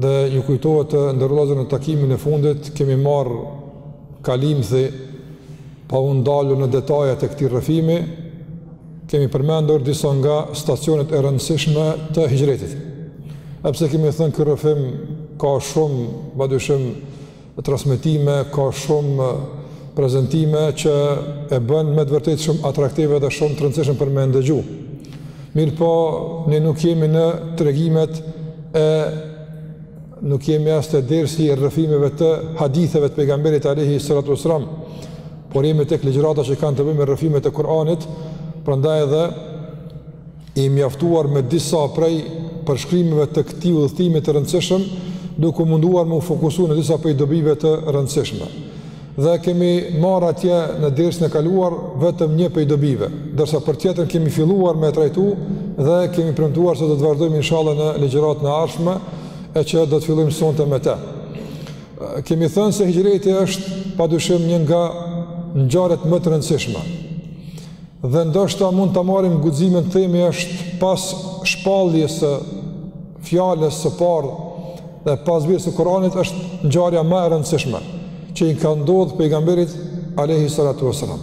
Dhe ju kujtohet të nderuar në takimin e fundit, kemi marrë kalimthi pa u ndalur në detajet e këtij rrëfimi, kemi përmendur disa nga stacionet e rëndësishme të hixhretit. E pse kemi thënë ky rrëfim ka shumë, padyshim, transmetime, ka shumë prezentime që e bën me të vërtetë shumë atraktive dhe shumë të rëndësishëm për me ndëgju. Mirëpo, ne nuk jemi në tregimet e nuk jemi as te dersi i rrëfimeve të haditheve të pejgamberit alejhi salatu selam, por jemi tek ligjërata që kanë të bëjë me rrëfimet e Kur'anit, prandaj edhe i mjaftuar me disa prej përshkrimeve të këtij udhëtimi të rëndësishëm, duke u munduar me u fokusu në disa prej dobive të rëndësishme. Dhe kemi marrë atje në dersin e kaluar vetëm një prej dobive, ndërsa për tjetrën kemi filluar me trajtu dhe kemi premtuar se do të vazhdojmë inshallah në ligjëratën e ardhshme, e që do të fillojmë sonte me të. Kemi thënë se hixhreti është padyshim një nga ngjarjet më të rëndësishme. Dhe ndoshta mund ta marrim guximin të themi është pas shpalljes së fjalës së parë dhe pas zbritjes së Kur'anit është ngjarja ma e rëndësishme që i ka ndodhë pejgamberit alejhi salatu ve selam.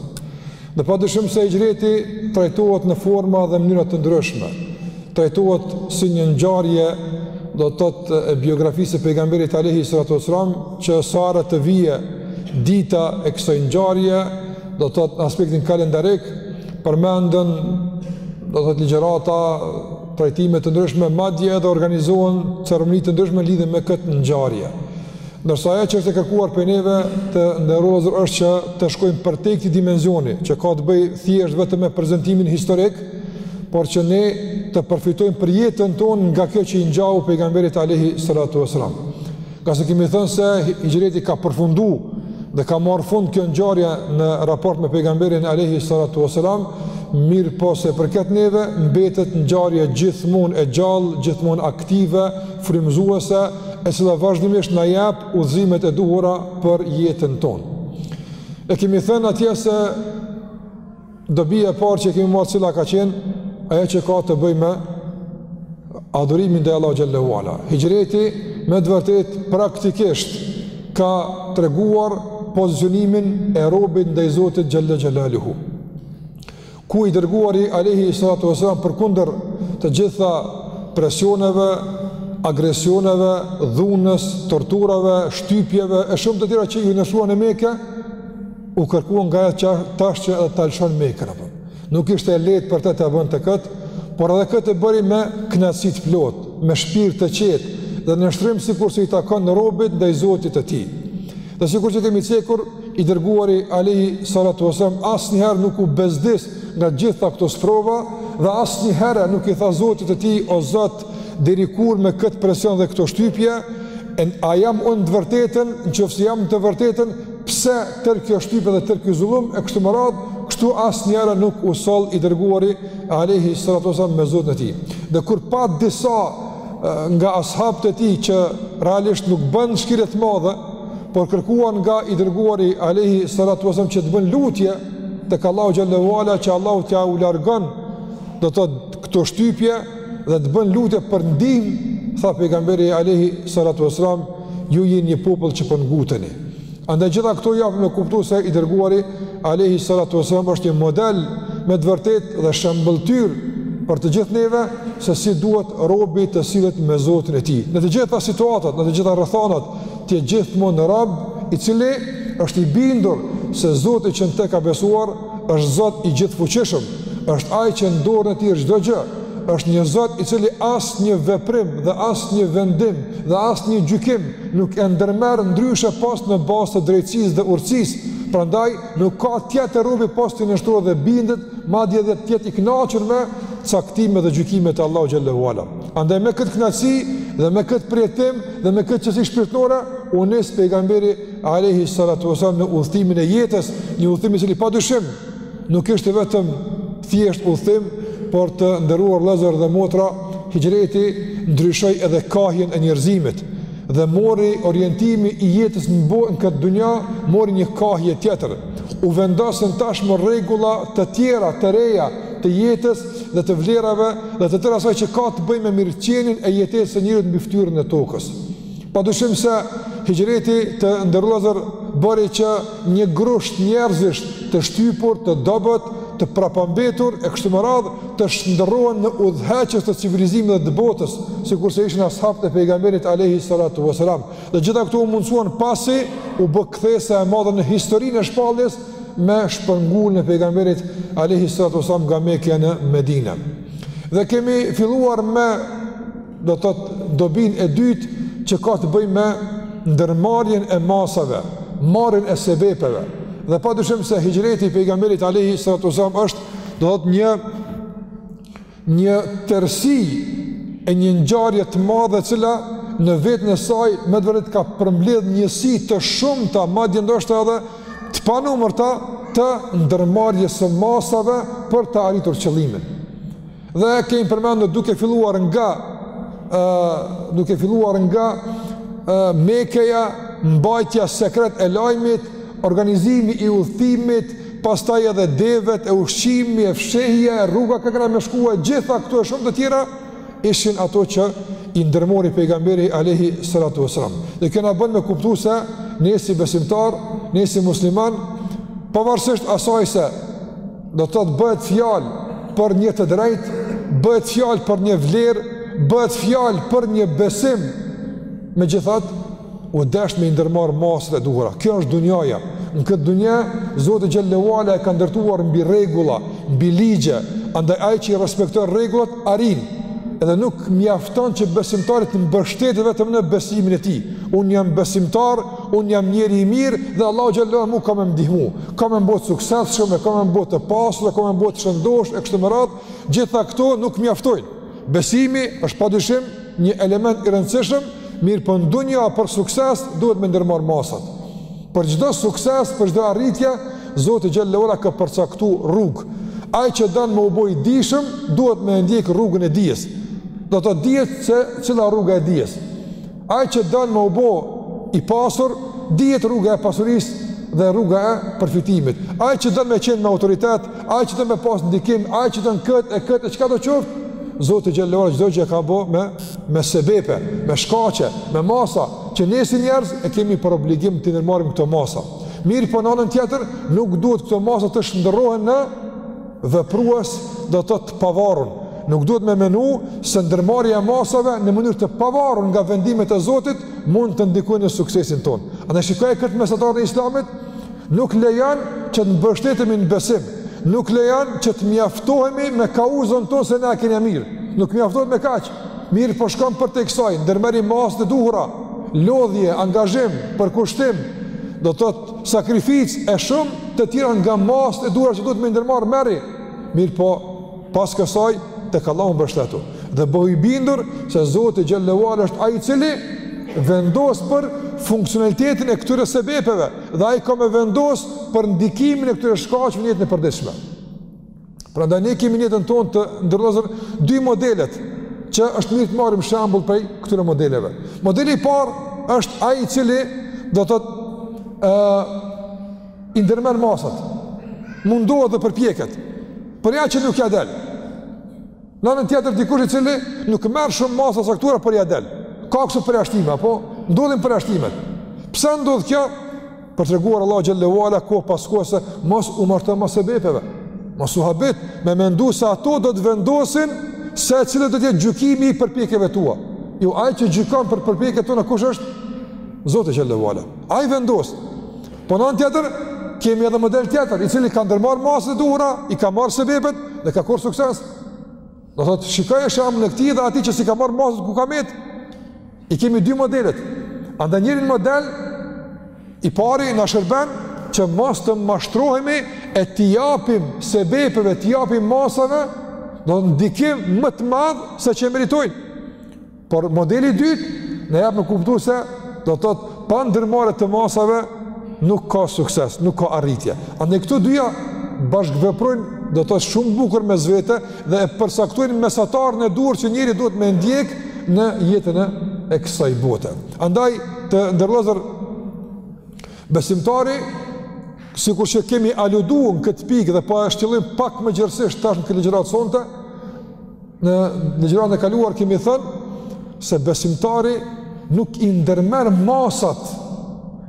Dhe padyshim se hixhreti trajtohet në forma dhe mënyra të ndryshme, trajtohet si një ngjarje do të thotë e biografisë së pejgamberit alejhi salatu ve selam që sa herë të vijë dita e kësaj ngjarje do të thotë në aspektin kalendarik, përmenden do të thotë ligjërata trajtime të ndryshme, madje edhe organizohen ceremoni të ndryshme lidhur me këtë ngjarje. Ndërsa ajo që është e kërkuar prej neve të nderuar është që të shkojmë përtej këtij dimensioni, që ka të bëjë thjesht vetëm me prezantimin historik, por që ne të përfitojmë për jetën tonë nga kjo që i ngjau pejgamberit alejhi salatu ve selam. Ngase kemi thënë se hixhreti ka përfundu dhe ka marrë fund kjo ngjarje në raport me pejgamberin alejhi salatu ve selam, mirëpo sa i përket neve mbetet ngjarje gjithmonë e gjallë, gjithmonë aktive, frymëzuese, e cila vazhdimisht në jep udhëzimet e duhura për jetën tonë. E kemi thënë atje se Dobia e parë që kemi marrë cila ka qenë ajo që ka të bëjë me adhurimin ndaj Allahut xhele ve ala. Hixhreti me të vërtetë praktikisht ka treguar pozicionimin e robit ndaj Zotit xhele xhelaluhu. Ku i dërguari alejhi salatu ve selam përkundër të gjitha presioneve, agresioneve, dhunës, torturave, shtypjeve e shumë të tjera që iu mësynë në Mekë, U kërkua nga ai që tash që edhe ta lëshon Mekën. Nuk ishte e lehtë për të ta bënte kët, por edhe kët e bëri me kënaqësi të plotë, me shpirt të qetë dhe nënshtrim sikur se i takon robit ndaj Zotit të tij. Dhe sikur që kemi cekur, i dërguari alejhi salatu vesselam asnjëherë nuk u bezdis nga gjitha këto sprova dhe asnjëherë nuk i tha Zotit të tij o Zot deri kur me kët presion dhe këto shtypje, a jam unë në të vërtetën, në qoftë se jam në të vërtetën, Pse tërë kjo shtypje dhe tërë ky zullum e kështu me radhë, kështu asnjëherë nuk u soll i dërguari alaihi salatu wasallam me Zotin e tij. Dhe kur pa disa nga ashabët e tij që realisht nuk bënë shkelje të madhe, por kërkuan nga i dërguari alaihi salatu wasallam që të bën lutje tek Allahu xhelle ue ala që Allahu t'jau largon do të thotë këto shtypje dhe të bën lutje për ndihmë, tha pejgamberi alayhi salatu wasalam, ju jeni një popull që po nguteni. Andaj gjitha këto japin me kuptu se i dërguari alayhi salatu wasalam është një model me të vërtetë dhe shëmbëlltyrë për të gjithë neve se si duhet robi të sillet me Zotin e tij. Në të gjitha situatat, në të gjitha rrethanat, të jetë gjithmonë rob i cili është i bindur se Zoti që në të ka besuar është Zot i gjithëfuqishëm, është Ai që në dorën e Tij është çdo gjë, është një Zot i cili asnjë veprim dhe asnjë vendim dhe asnjë gjykim nuk e ndërmerr ndryshe pos në bazë të drejtësisë dhe urtësisë, prandaj nuk ka tjetër robi pos t'i nënshtrohet dhe bindet, madje edhe të jetë i kënaqur me caktime dhe gjykime të Allahu xhelle ue ala. Andaj me këtë kënaqësi dhe me këtë përjetim dhe me këtë qetësi shpirtërore u nis pejgamberi alaihi salatu wasallam në udhëtimin e jetës, një udhëtim i cili pa dyshim nuk ishte vetëm thjesht udhëtim, por të nderuar vëllezër dhe motra, hixhreti ndryshoi edhe kahjen e njerëzimit, dhe mori orientimi i jetës në këtë dunja, mori një kahje tjetër, u vendosën tashmë rregulla të tjera, të reja, të jetës dhe të vlerave dhe të tërë asaj që ka të bëjë me mirëqenien e jetës së njeriut mbi fytyrën e tokës. Pa dyshim se hixhreti të nderuar vëllezër bëri që një grusht njerëzish të shtypur, të dobët, të prapambetur e kështu me radhë të shndërrohen në udhëheqës të civilizimit dhe të botës, sikurse ishin ashabët e pejgamberit alejhi salatu vesselam. Dhe gjitha këto u mundësuan pasi u bë kthesa e madhe në historinë e shpalljes me shpërnguljen e pejgamberit alejhi salatu vesselam nga Mekja në Medina. Dhe kemi filluar me do të thotë dobinë e dytë që ka të bëjë me ndërmarrjen e masave, marrjen e sebepeve. Dhe pa dyshim se hixhreti i pejgamberit alejhi salatu selam është do të thotë një një tërësi e një ngjarje të madhe cila në veten e saj me të vërtetë ka përmledh njësi të shumta madje ndoshta edhe të panumërta të ndërmarrjes së masave për të arritur qëllimin. Dhe kemi përmendur duke filluar nga ë duke filluar nga ë Mekëja, mbajtja sekret e lajmit, organizimi i udhëtimit, pastaj edhe devet e ushqimi e fshehje e rruga ka kanë me shkua gjitha këtu e shumë të tjera ishin ato që i ndërmori pejgamberi alejhi salatu ue selam dhe kjo na bën me kuptu se ne si besimtar ne si musliman pavarësisht asaj se Do të thotë bëhet fjalë për një të drejtë, bëhet fjalë për një vlerë, bëhet fjalë për një besim. Megjithatë, u desht me i ndërmarr masat e duhura. Kjo është dunjaja. Në këtë dunjë Zoti xhel-le ue ala e ka ndërtuar mbi rregulla, mbi ligje, andaj ai që i respekton rregullat arrin. Edhe nuk mjafton që besimtari të mbështetet vetëm në besimin e tij. Un jam besimtar unë jam njeri i mirë dhe Allahu xhel-le ue ala ka me m'ndihmu, ka me m'bo t'suksesshëm, e ka me m'bo të pasur, ka me m'bo të shëndosh e kështu me radhë, gjitha këto nuk mjaftojnë. Besimi është pa dyshim një element i rëndësishëm, mirëpo n'dunja për sukses duhet me ndërmarr masat. Për çdo sukses, për çdo arritje, Zoti xhel-le ue ala ka përcaktu rrugë. Ai që don me u bo i dijshëm, duhet me ndjek rrugën e dijes. Dhe ajo dihet se cila rruga e dijes. Ai që don me u bo i pasur, dihet rruga e pasurisë dhe rruga e përfitimit. Ai që don me qenë me autoritet, ai që don me pas ndikim, ai që don kët e kët e çkado qoftë, Zoti xhel-le ue ala çdo gjë e ka bo me me sebepe, me shkaqe, me masa që ne si njerëz e kemi për obligim t'i ndërmarrim këto masa. Mirëpo në anën tjetër, nuk duhet këto masa të shndërrohen në Veprues do të thotë të pavarun. Nuk duhet me menu se ndërmarrja e masave në mënyrë të pavarur nga vendimet e Zotit mund të ndikojë në suksesin tonë. Andaj shikoje këtë mesataren e Islamit, nuk lejon që të mbështetemi në besim, nuk lejon që të mjaftohemi me kauzën tonë se na e kemi mirë. Nuk mjaftohet me kaq. Mirëpo shkon përtej kësaj, ndërmerri masat e duhura, lodhje, angazhim, përkushtim, do të sakrificë e shumë të tjera nga masat e duhura që duhet me i ndërmarr merri, mirëpo pas kësaj tek Allahu mbështetu dhe bëhu i bindur se Zoti xhel-le ue ala është ai cili vendos për funksionalitetin e këtyre sebepeve dhe ai ka me vendos për ndikimin e këtyre shkaqeve në jetën e përditshme. Prandaj ne kemi në jetën tonë të nderuar vëllezër dy modelet që është mirë të marrim shembull prej këtyre modeleve. Modeli i parë është ai i cili do thotë i ndërmerr masat, mundohet dhe përpjeket, por ja që nuk ia del. Në anën tjetër dikush i cili nuk merr shumë masa caktuara por ia del. Ka kështu përjashtime apo ndodhin përjashtime. Pse ndodh kjo? Për treguar Allahu xhelle ue ala ka paskuar se mos u mashtro mas sebepeve. Mos u habit me mendu se ato do të vendosin se cili do të jetë gjykimi i përpjekjeve tua. Jo ai që gjykon për përpjekjet tona kush është? Zoti xhelle ue ala. Ai vendos. Po në anë tjetër, kemi edhe model tjetër, i cili ka ndërmarrë masat e duhura, i ka marrë sebepet dhe ka korrë sukses. Do thotë, shikoje shembullin e këtij dhe atij që s'i ka marrë masat ku ka met. I kemi dy modelet. Andaj njëri model, i pari na shërben, që mos të mashtrohemi e t'i japim sebepeve, t'i japim masave, do thotë ndikim më të madh se që e meritojnë. Por modeli i dytë na jep me kuptu se do thotë pa ndërmarrje të masave nuk ka sukses, nuk ka arritje. Andaj këto dyja bashkëveprojnë do thotë shumë bukur mes vete dhe e përcaktojnë mesataren e duhur që njeriu duhet me ndjek në jetën e, e kësaj bote. Andaj të nderuar vëllezër besimtari, sikur që kemi aludu në këtë pikë dhe pa po e shtjellim pak më gjerësisht tash në këtë ligjëratë sonte, Në ligjëratën e kaluar kemi thënë se besimtari nuk i ndërmerr masat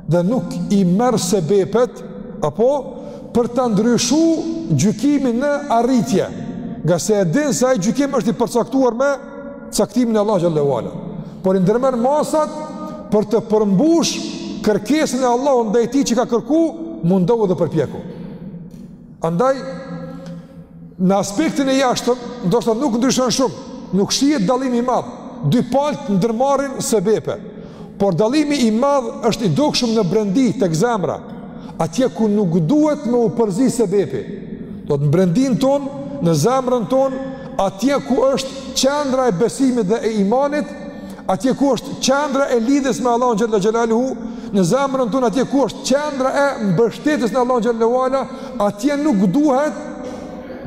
dhe nuk i merr sebepet apo për ta ndryshu gjykimin në arritje, ngase e din se ai gjykim është i përcaktuar me caktimin e Allahut xhelle ue ala. Por i ndërmerr masat për ta përmbush kërkesën e Allahut ndaj tij që ka kërku, mundohu dhe përpjeku. Andaj Në aspektin e jashtëm, ndoshta nuk ndryshon shumë, nuk shihet dallim i madh. Dy palët ndërmarrin sebepe. Por dallimi i madh është i dukshëm në brendi tek zemra, atje ku nuk duhet me u përzi sebepi. Do thotë në brendinë tonë, në zemrën tonë, atje ku është qendra e besimit dhe e imanit, Atje ku është qendra e lidhjes me Allahun xhelle xhelaluhu, në zemrën tonë atje ku është qendra e mbështetjes në Allahun xhelle ue ala, atje nuk duhet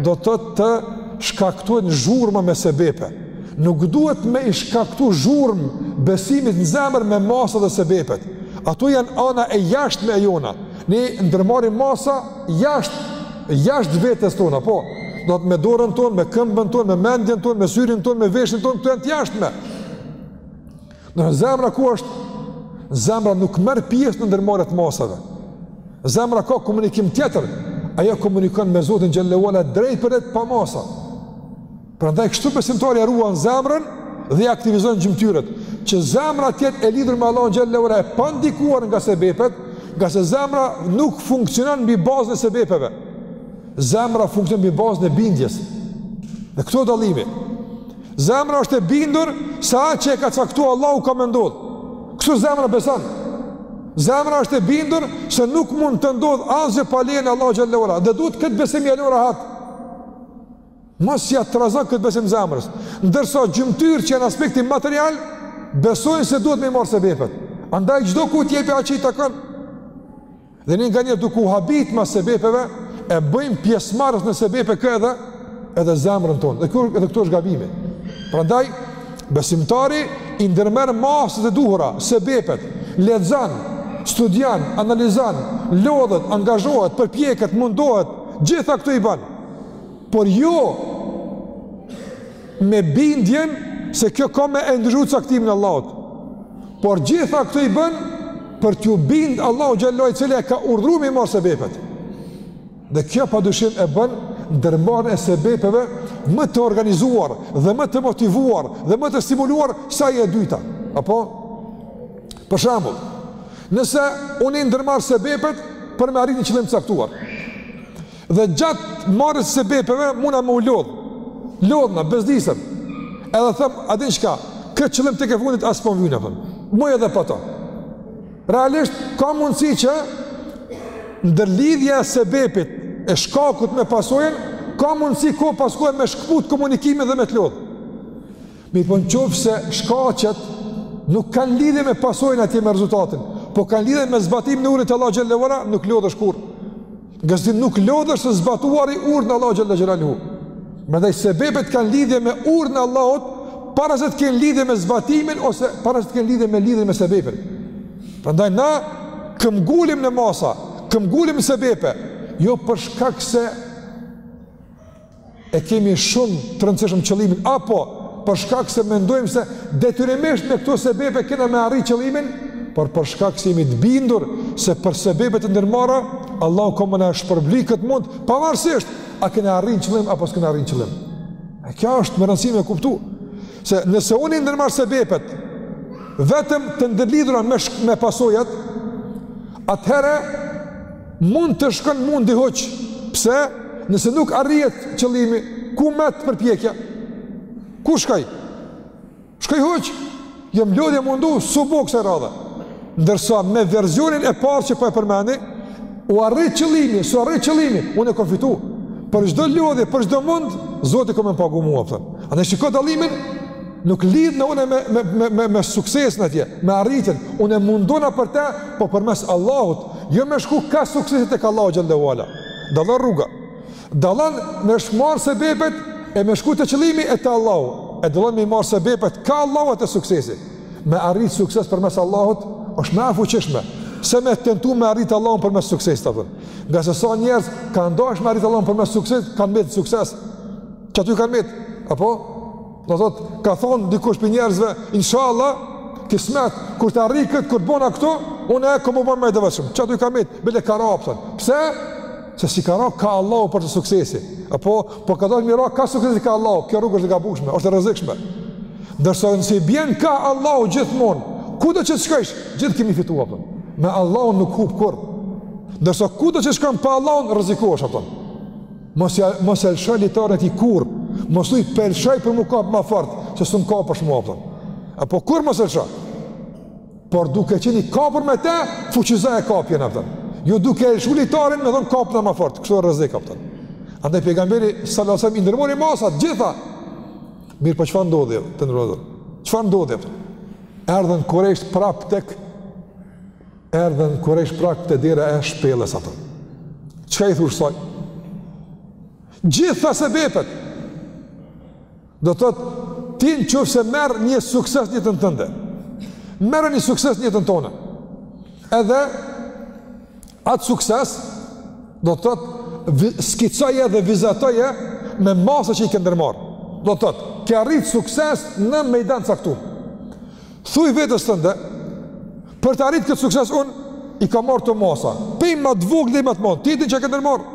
do thotë të shkaktohen zhurma me sebepe. Nuk duhet me i shkaktu zhurmë besimit në zemër me masa dhe sebepet. Ato janë ana e jashtme e jona. Ne ndërmarrim masa jashtë, jashtë vetes tona, po, do të me dorën tonë, me këmbën tonë, me mendjen tonë, me syrin tonë, me veshin tonë, këto janë të jashtme. Po zemra ku është? Zemra nuk merr pjesë në ndërmarrje të masave. Zemra ka komunikim tjetër, ajo komunikon me Zotin xhelle ue ala drejtpërdrejt pa masa. Prandaj kështu besimtari e ruan zemrën dhe i aktivizon gjymtyrët, që zemra të jetë e lidhur me Allahun xhelle ue ala, e pandikuar nga sebepet, ngase zemra nuk funksionon mbi bazën e sebepeve. Zemra funksionon mbi bazën e bindjes. Dhe këtu dallimi. Zemra është e bindur se atë që e ka caktuar Allahu ka me ndodh. Kështu zemra beson. Zemra është e bindur se nuk mund të ndodh asgjë pa lejen e Allahut xhelle ue ala. Dhe duhet këtë besim ia lë rahat. Mos ia trazo këtë besim zemrës. Ndërsa gjymtyrët që janë aspekti material besojnë se duhet me i marr sebepet. Andaj çdokujt jepi atë që i takon. Dhe ne nganjëherë duke u habit mas sebepeve e bëjmë pjesëmarrëse në sebepe kë edhe edhe zemrën tonë. Dhe kur edhe këtu është gabimi. Prandaj besimtari i ndërmerr masat e duhura, sebepet, lexon, studion, analizon, lodhet, angazhohet, përpjeket, mundohet, gjitha këto i bën. por jo me bindjen se kjo ka me e ndryshu caktimin e Allahut, por gjitha këto i bën për t'iu bind Allahut xhelle ue ala i cili e ka urdhru me i marr sebepet. Dhe kjo pa dyshim e bën ndërmarrjen e sebepeve më të organizuar dhe më të motivuar dhe më të stimuluar se ajo e dyta. Apo? Për shembull, nëse unë i ndërmarr sebepet për me arrit një qëllim të caktuar, Dhe gjatë marrjes së sebepeve, muna me u lodh. Lodhna, bezdisem. Edhe them, a din çka, ky qëllim tek e fundit as po më vyn, them. Muj edhe pa ta. Realisht, ka mundësi që ndërlidhja e sebepit e shkakut me pasojen, ka mundësi kohë pas kohe me shkëput komunikimin dhe me të lodh. Mirëpo në qofë se shkaqet nuk kanë lidhje me pasojen atje me rezultatin, po kanë lidhje me zbatimin e urdhrit të Allahut xhelle ue ala, nuk lodhesh kurrë. Ngase ti nuk lodhesh së zbatuari urdhrin e Allahut xhelle xhelaluhu. Prandaj sebepet kanë lidhje me urdhrin e Allahut, para se të kenë lidhje me zbatimin, ose para se të kenë lidhje me lidhjen me sebepin. Prandaj na këmbngulim në masa, këmbngulim në sebepe, jo për shkak se e kemi shumë të rëndësishëm qëllimin, apo për shkak se mendojmë se detyrimisht me këto sebepe kena me arrit qëllimin, por për shkak se jemi të bindur se për sebepet e ndërmarra, Allahu ka me na shpërbly këtë mund, pavarësisht, a kena arrit qëllim, apo s'kena arrit qëllim. E kjo është me rëndësi me e kuptu, se nëse unë i ndërmarr sebepet, vetëm të ndërlidhura me, me pasojat, atëhere, Mund të shkon mundi huq. Pse? Nëse nuk arrihet qëllimi, ku met përpjekja? Ku shkoi? Shkoi huq. Jam lodh e mundu, s'u bo kësaj radhe. Ndërsa me versionin e parë që po e përmendi, u arrit qëllimi, s'u arrit qëllimi, unë e kam fitu. Për çdo lodhje, për çdo mund, Zoti ka me m'pagu mua, a kupton. A po e shikon dallimin? Nuk lidhna unë me me me me me suksesin atje, me arritjen. Unë mundona për të, po përmes Allahut, Jo me shku ka suksesi tek Allahu xhele ue ala. Dallon rruga. Dallon me i marrë sebepet e me shku te qëllimi e te Allahu. E dallon me i marrë sebepet ka Allahu e te suksesi. Me arrit sukses përmes Allahut është ma e fuqishme. Se me tentu me arrit Allahun përmes suksesit, a kupton. Ngase sa njerëz kanë dasht me arrit Allahun përmes suksesit, kanë mbet te suksesi. Qaty kanë mbet. Apo? Do të thotë, ka thonë dikush prej njerëzve, inshallah, kismet, kur ta arri këtë, kur të bona këtu, unë kam me u bo ma i devotshëm. Qaty ka met, bile ka ra, a kupton. Pse? Se s'i ka ra ka Allahu për te suksesi. Apo, po ka dasht me i ra ka suksesi ka Allahu, kjo rrugë është e gabueshme, është rrezikshme. Ndërsa, nëse i bjen ka Allahu gjithmonë, kudo që të shkojsh, gjithë ke me fitu, a kupton. Me Allahun nuk hup kurrë. Ndërsa, kudo që shkon pa Allahun, rrezikohesh, a kupton. Mos ja mos e lësho litarin e tij kurrë. Mos thuj po e lëshoj për m'u kap më fort, se s'mun kapesh ma, a kupton. Apo kurrë mos e lësho. Por duke qenë i kapur me të, fuqizo e kapjen, a kupton. Jo duke e lëshuar litarin, me thon kapna më fort, kështu rrezik, a kupton. Andaj pejgamberi sallallahu alajhi wasallam i ndërmori masat të gjitha. Mirëpo çfarë ndodhi atë ndërmori? Çfarë ndodhi, a kupton? Erdhën Kurejshët prap tek Erdhën Kurejshët prap te dera e shpellës, a kupton. Çka i thush ksaj? Gjithë ato sebepe! Do të thotë, ti në qoftë se merr një sukses në jetën tënde. Merre një sukses në jetën tonë. Edhe, atë sukses, do të thotë, skicoje dhe vizatoje me masa që i ke ndërmarrë. Do të thotë, ke arrit sukses në në vend t'caktum. Thuj vetes tënde, Për ta arritë këtë sukses unë i kam marrë këto masa, pej ma t'voglës deri ma t'madhen, ti ti që ke ndërmarr?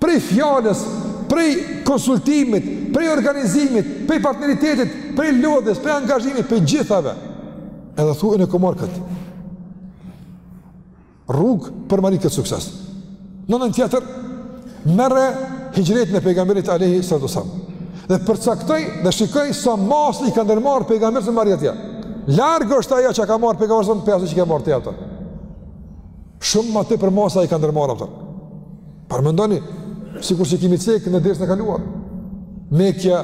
Prej fjalës, prej konsultimit, prej organizimit, prej partneritetit, prej lodhjes, prej angazhimit, prej gjithave. Edhe thuj unë e kam marr kët rrugë për me arrit këtë sukses. Në anën tjetër, merre hixhretin e pejgamberit alejhi salatu wesselam. Dhe përcaktoji dhe shikoji sa masa i ka ndërmarrë pejgamberi me arrit atje. Larg është ajo që ka marrë pejgamberi prej asaj që ke marrë ti, apton. Shumë ma tepër masa i ka ndërmarrë, apton. Paramendoni, sikurse i kimi cek në dersin e kaluar. Mekja,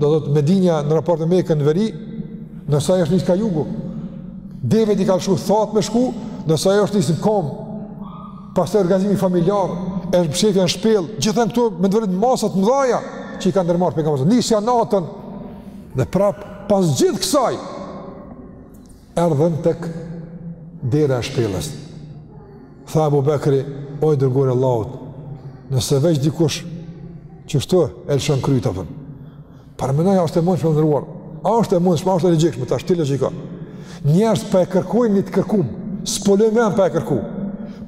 do të thotë Medinja në raport me Mekën në veri, ndërsa ai është nis ka jugu. Devet i ka lëshu thatë me shku, ndërsa ai është nis në komë. Pastaj organizimi familjar, është mshefja në shpellë, gjithë këto me të vërtetë masa të mëdha që i ka ndërmarrë pejgamberi. Nisja natën dhe prap pas gjithë kësaj erdhën tek dera e shpellës. Tha Abu Bekri, o i dërguar i Allahut, nëse veç dikush qështu e lëshon kryt, apton. Paramendo, a është e mundshme të nderuar. A është e mundshme, a është e logjikshme tash ti logjiko. Njerëz po e kërkojnë një të kërkum. S'po lën vend pa e kërku.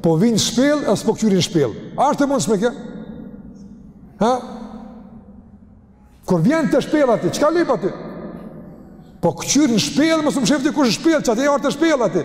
Po vijn n'shpellë as po kqyrin n'shpellë. A është e mundshme kjo? Ha? Kur vjen te shpella ti, çka lyp aty? Po kqyr n'shpellë, mos u mshef kush n'shpellë, çata je ardh te shpella ti.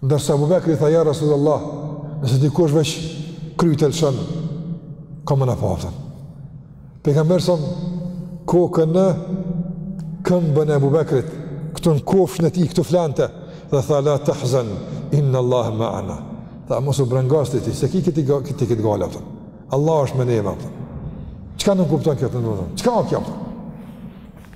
Ndërsa Abu Bekri tha ja Rasulullah, nëse dikush veç kryt e lëshon, ka me na pa, apton. Pejgamberi sa kokën në këmbën e Abu Bekrit, këtu në kofshën e tij, këtu flante dhe tha la tahzan inna Allah ma'ana. Tha mos u brengos ti, s'e ki ti këtë gajle, apton. Allahu është me neve, apton. Çka nënkupton kjo të nderuar? Çka o kjo?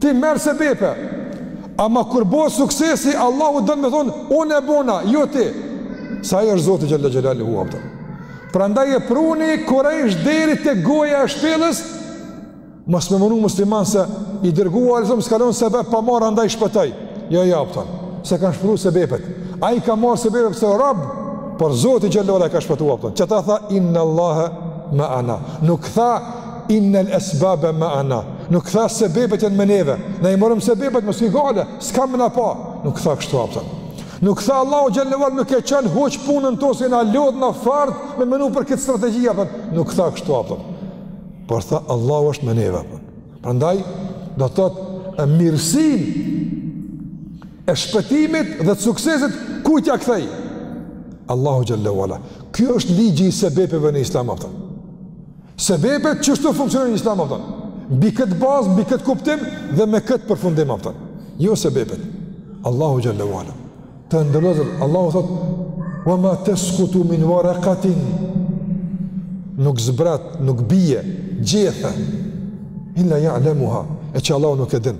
Ti merr sebepe. Ama kur bon suksesi, Allahu don me thon, unë e bona, jo ti. Se ai është Zoti xhelle xhelaluhu, apton. Prandaj e pruni Kurejsh deri te goja e shpellës. Mos me menu muslimani se i dërguari s'ka lon sebep pa marr andaj shpëtoi. Jo, jo, apton. S'e kanë shpëtu sebepet. Ai ka marr sebepet se rob, por Zoti xhelle ue ala e ka shpëtu, apton. Çata tha inna Allaha ma ana. Nuk tha Inna al-asbaba ma'ana. Nuk tha sebebet janë me neve. Na i morëm sebebet mos ki gajle, s'ka me na pa. Nuk tha kështu, apton. Nuk tha Allahu xhelle ue ala nuk e çon huq punën tonë se na lodh na fort me menu për këtë strategji, apton. Nuk tha kështu, apton. Por tha Allahu është me neve. Prandaj do të thotë mirësinë e shpëtimit dhe të suksesit kujt ia ktheu? Allahut xhelle ue ala. Ky është ligji i sebepeve në Islam, apton. Sebepet qështu funksionojnë në islam, apton. Mbi këtë bazë, mbi këtë kuptim dhe me këtë përfundim, apton. Jo sebepet. Allahu xhelle ue ala. Të nderuar vëllezër, Allahu thot, wa ma teskutu min warakatin, nuk zbret, nuk bije gjethe, illa ja'lemuha, e që Allahu nuk e din.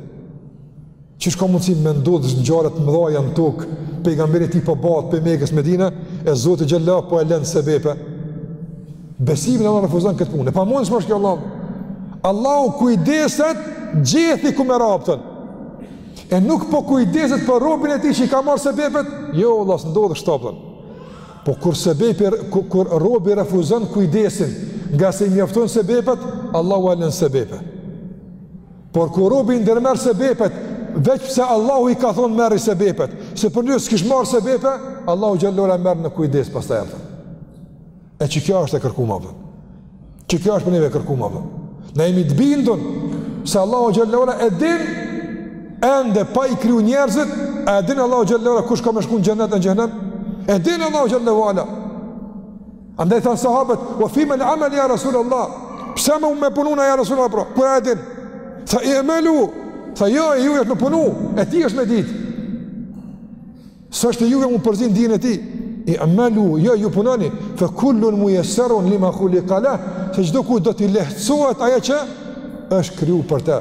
Qysh ka mundësi me ndodhë ngjarje të mëdhaja n'tokë, pejgamberi i tij po bahet prej Mekës n'Medinë e Zoti xhallahu po e lën n'sebepe. Besimi n'Allah e refuzon këtë punë. E pamundshme është kjo, vallah. Allahu kujdeset gjethi ku me ra, a kupton. E nuk po kujdeset për robin e tij që i ka marrë sebepet? Jo, vallah, s'ndodh kështu, a kupton. Po kur sebepi, kur, kur robi refuzon kujdesin, nga se i mjafton sebepet, Allahu e len n'sebepe. Por kur robi i ndërmerr sebepet, veç pse Allahu i ka thonë merri sebepet, se përndryshe s'kish marrë sebepe, Allahu xhallahu ala e merr në kujdes pastaj, a kupton. E qe kjo është e kërkume, a kupton? Qe kjo është prej neve e kërkume, a kupton? Ne jemi të bindun se Allahu xhallahu ala e din ende pa i kriju njerëzit, a e din Allahu xhallahu ala kush ka me shku n'xhenet e n'xhehenem? E din Allahu xhallahu ala. Andaj thanë sahabët, ue fime el amel ja Rasul Allah, pse me me punu na ja Rasul Allah, pra, kur e din? Tha i'melu, tha jo e juja është me punu, e tij është me dit. S'është e juja m'u përzi n'dijen e tij, i'melu, jo ju punoni, fe kullun mujesserun lima hulika leh, se çdokujt do t'i lehtësohet ajo që është kriju për te.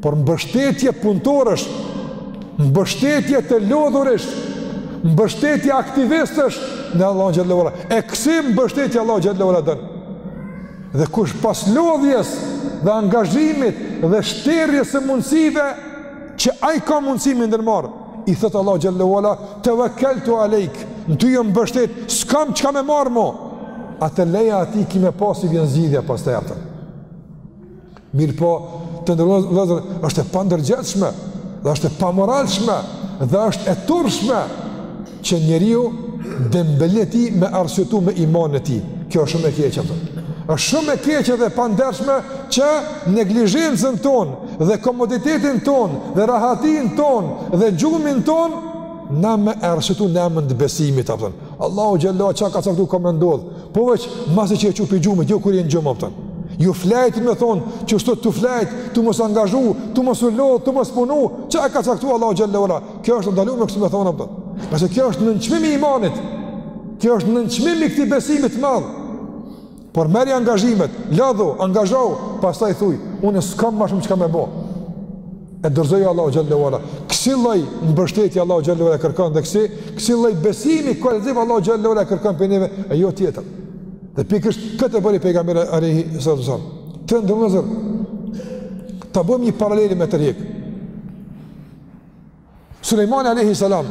por mbështetje punëtorësh, mbështetje të lodhurish, mbështetje aktivistësh në Allahun xhallahu ala. E kësi mbështetje Allahu xhallahu ala don. Dhe kush pas lodhjes dhe angazhimit dhe shterjes së mundësive, që ai ka mundësi me ndërmarrë, i thotë Allahut xhallahu ala, tevekeltu alejke, në ty jam mbështet, s'kam çka me marrë mo, atë leja atij, ki me pa si vjen zgjidhja pastaj, a kupton. Mirëpo, të nderuar vëllezër, është e pandërgjegjshme, dhe është e pamoralshme, dhe është e turpshme, që njeriu dembelinë e tij me arsyetu me imanin e tij. Kjo është shumë e keqe, a kupton. është shumë e keqe dhe e pandershme që neglizhencën tonë, dhe komoditetin tonë, dhe rahatinë tonë, dhe gjumin tonë, na me arsyetu në emën të besimit, a kupton. Allahu xhallahu ala çka ka caktu ka me ndodh. Po veç masi që je çu pi gjumit, jo kur je n'gjum, a kupton. Jo flejt me thon, qeshtu tu flejt, tu mos u angazhu, tu mos u lodh, tu mos punu, çka ka caktu Allahu xhallahu ala. Kjo është e ndalume kështu me thon, a kupton. Përse kjo është nënçmim i imanit. Kjo është nënçmim i këtij besimi të madh. Por merri angazhimet, lodhu, angazhohu, pastaj thuj, unë s'kam ma shumë çka me bo. E dorëzoj Allahu xhallahu ala. Kësi lloj mbështetje Allahu xhallahu ala kërkon dhe kësi, kësi lloj besimi kualitativ Allahu xhallahu ala kërkon prej neve, e jo tjetër. Dhe pikërisht këtë bëri pejgamberi alayhi salatu wasallam. Të nderuar vëllezër. Ta bëjmë një paralel me të rrek. Sulejmani alayhi salam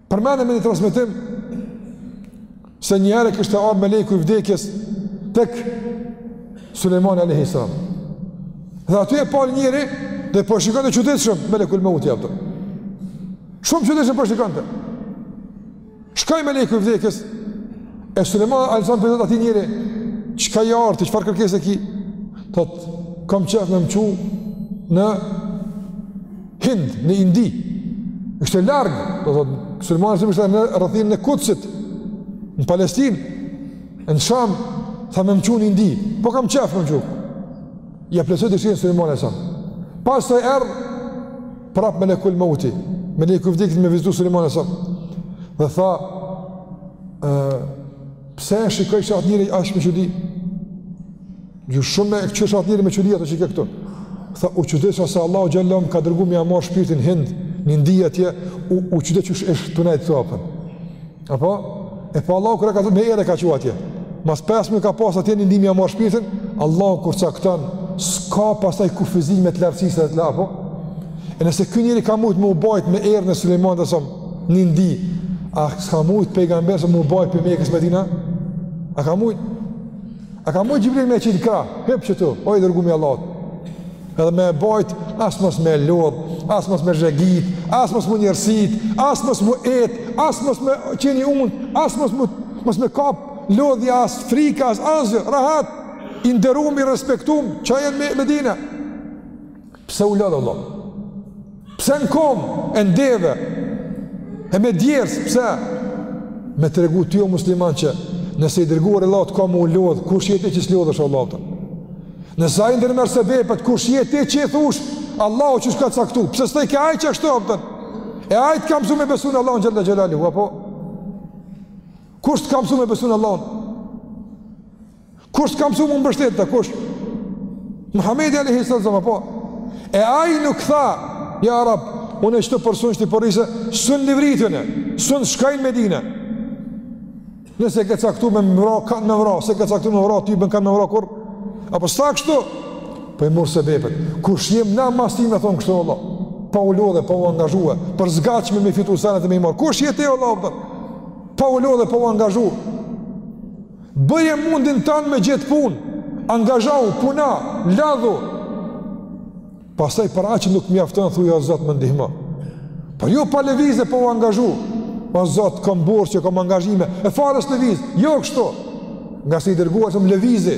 Përmendet në një transmetim se një herë kishte ardh meleku i vdekjes tek Sulejman alayhi salam. Dhe aty e pa një njeri dhe po shikonte çuditshëm melekul meuti apo. Shumë çuditshëm po shikonte. Shkoi meleku i vdekjes e Sulejman alayhi salam p'i thot atij njeri çka je ardh ti, çfarë kërkesë ki? Thot, kam qef me m'çu në Hind, në Indi. Ishte larg, do thotë, Sulejmani alayhi salam ishte në rrethin e Kudsit, në Palestinë, në Sham, tha me m'çu n'Indi. Po kam qef me m'çu. Ja plotsoi dëshirën Sulejmani alayhi salam. Pastaj erdh prap melekul meuti, meleku i vdekjes me vizitu Sulejman alayhi salam. Dhe tha ë pse e shikoje qat njeri ashtu me çudi. Ju shumë e këqyrshe atë njeri me çudi ato që i ke këtu. Tha, u çuditsha se Allahu xhel-le m'ka dërgu me ia marr shpirtin n'Hind, në Indi atje, u, u qude që është eshtë të nejtë të apën. Apo? E pa Allahu kërë ka të me ere ka që atje. Mas 5 më ka pas atje në Indi me ia marr shpirtin, Allahu kur cakton, s'ka pastaj kufizim me të lartësisë dhe të lapo. E nëse ky njeri ka mujtë me u bajt me erën e Sulejman alejhi selam, në Indi, a s'ka mujtë pejgamberi me u bajt prej Mekës n'Medinë? A ka mujtë? A ka mujtë Xhibrili me qit krah, hyp qitu, o i dërgumi i Allahut, edhe me e bajt, as mos me lodh, as mos me zhegit, as mos mu ndjersit, as mos mu et, as mos me qenë untë, as mos mu, mos me kap lodhja as frika, asgjo, rahat, i nderum, i respektum, çoje në Medinë. Pse u lodh o vëlla? Pse në kom e n'deve? E me djersë, pse? Me të tregu ty o musliman që nëse i dërguari i Allahut ka me u lodhë, kush je ti që s'lodhesh o vlla, a kupton? Nëse ai i ndërmerr sebepet, kush je ti që thush, Allahu çka ka caktu, pse s'tha edhe ai qashtu, a kupton? E ai të ka msu me besu në Allahun xhel-le xhelaluhu, apo? Kush të ka msu me besu në Allahun? Kush të ka mësu m'u mbështet te kush? Muhammedi alejhi selam, apo? E ai nuk tha, ja Rab, unë e që të përsun qitu po rri se s'un livritna e s'un shkoj n'Medine. Nëse ke caktu me m'vra, kanë me m'vra, s'e ke caktu me m'vra, tybe n'kanë me m'vra kurr? Apo s'tha kështu? Po i murr sebepet. Kush jem na mas tij me thonë kështu, vlla? Pa u lodh e pa u angazhu e për zgacme me fitu senet e me i marrë. Kush je ti, vlla? Pa u lodh e pa u angazhu e. Bëje mundin tënd me gjetë punë, angazhohu, puno, lodhu. Pastaj për aq nuk mjafton thuaj o Zot më ndihmo. Por jo pa lëvizë pa u angazhu. O Zot, kam borxhe, kam angazhime. E farë s'lëviz, jo kështu. Ngase i dërguari alejhi selam lëvizi.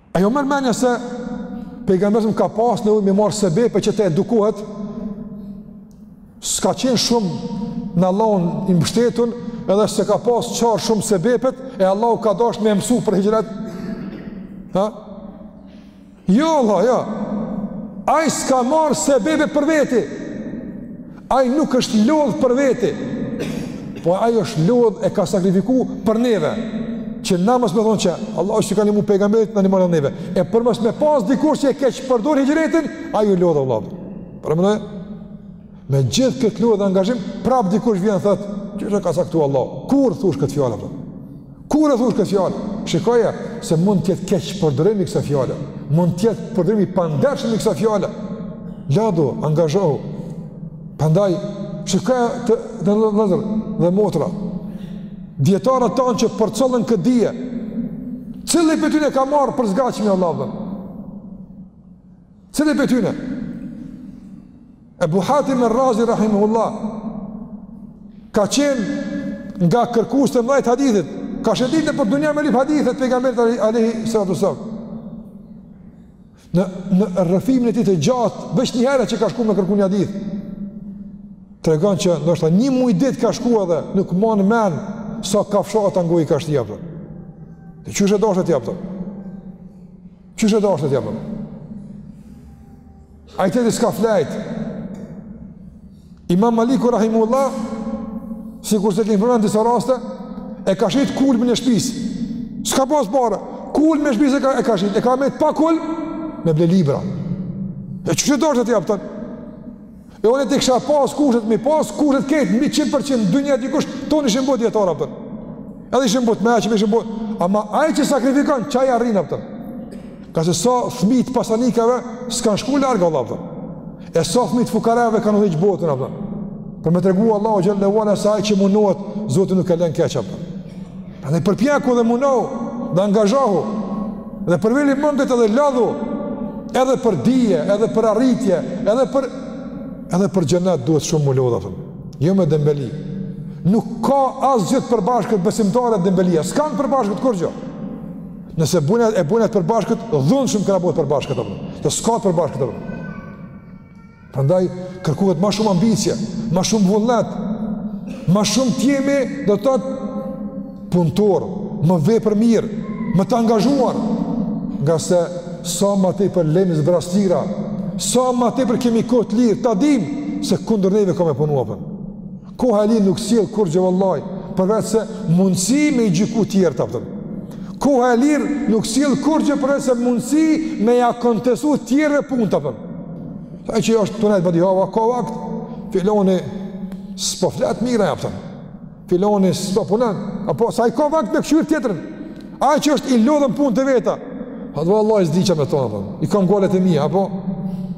A jau merr menja se pejgamberi alejhi selam ka pas nevojë me marr sebepe që të edukohet, s'ka qenë shumë në Allahun i mbështetun, edhe se ka pas qarë shumë sebepet, e Allahu ka dasht me e mësu për hixhret. Ha? Jo, vallah, jo. Ai s'ka marr sebepe për veti. Ai nuk është lodh për veti, po ai është lodh e ka sakrifiku për neve, që na mos me thonë që Allahu qysh i ka nimu pejgamberit na nimon neve, e për mos me pas dikush që e keqpërdor hixhretin, ai u lodh vallah. Paramendo, me gjithë këtë lodhje dhe angazhim, prapë dikush vjen thotë, qysh e ka caktu Allahu, kur thush këtë fjalë, a kupton? Kur e thush këtë fjalë, shikoje se mund të jetë keqpërdorim i kësaj fjale, mund të jetë përdorim i pandershëm i kësaj fjale. Lodhu, angazhohu. Prandaj shikoje vëllezër dhe motra. Dijetarët tanë që përcollën këtë dije. Cili prej tyne ka marrë për zgjatjen e Allahut? Cili prej tyne? Ebu Hatim er-Razi Rahimehullah Ka qenë nga kërkuesit e mdhaj të hadithit Ka shëtit nëpër dynja me lyp hadithet e Pejgamberit Alejhi Salatu vesselam Në, në rrëfimin e tij të gjatë Veç një herë që ka shku me kërku një hadith Tregon që ndoshta një muj ditë ka shku edhe Nuk mon men Sa kafshata n'gojë i ka shti a kupton Dhe qysh deshte ti a kupton Qysh deshte ti a kupton? Ai tjetri s'ka flejt. Imam Maliku Rahimehullah, sikurse kemi përmen disa raste, e ka shit kulmin e shpis. S'ka pas pare. Kulmin e shpis e ka, e ka shit. E ka met pa kulm, me ble libra. E qysh deshte ti a kupton? E unë t'i kisha pas kushtet me i pas kushtet krejt mbi 100% dynja dikush thon ishim bo dijetar a kupton. Edhe ishim bo më aq ishim bo. Ama ai që sakrifikon qaj arrin a kupton. Ngase sa fëmijë të pasanikave s'kan shku larg vallah a kupton. E sa fëmijë të fukarave kanë udhëheq botën a kupton. Për me tregu Allahu xhele ue ala se ai që munohet Zoti nuk e lën keq a kupton. Prandaj përpjeku dhe munohu dhe angazhohu dhe përveli mëngët edhe lodhu edhe për dije, edhe për arritje, edhe për edhe për xhenet duhet shumë me u lodh a kupton. Jo me dembeli. Nuk ka asgjë të përbashkët besimtari e dembelia. S'kan të përbashkët kurgjo. Nëse bojnë e bojnë të përbashkët, dhunshëm e kan bo të përbashkët a kupton. Se s'ka të përbashkët a kupton. Prandaj kërkohet ma shumë ambicie, ma shumë vullnet, ma shumë t'jemi do të thotë punëtor, më vepërmirë, më të angazhuar, ngase sa ma tepër lemë zbrazëtira, sa ma tepër kemi kohë të lirë, ta dim se kundër neve ka me punu. Koha e lirë nuk sjell kurrgjë vallahi, përveç se mundësi me i gjyku të tjerët apo. Koha e lirë nuk sjell kurrgjë përveç se mundësi me ja kontestu të tjerëve punët apo. Ai që është tu nejt badihava ka vakt. Filoni s'po flet mirë apo. Filoni s'po punon, apo se ai ka vakt me kqyr tjetrin. Ai që është i lodhun n'punë të veta. Vallahi s'di çfarë më thon apo. I kam gajlet e mia apo.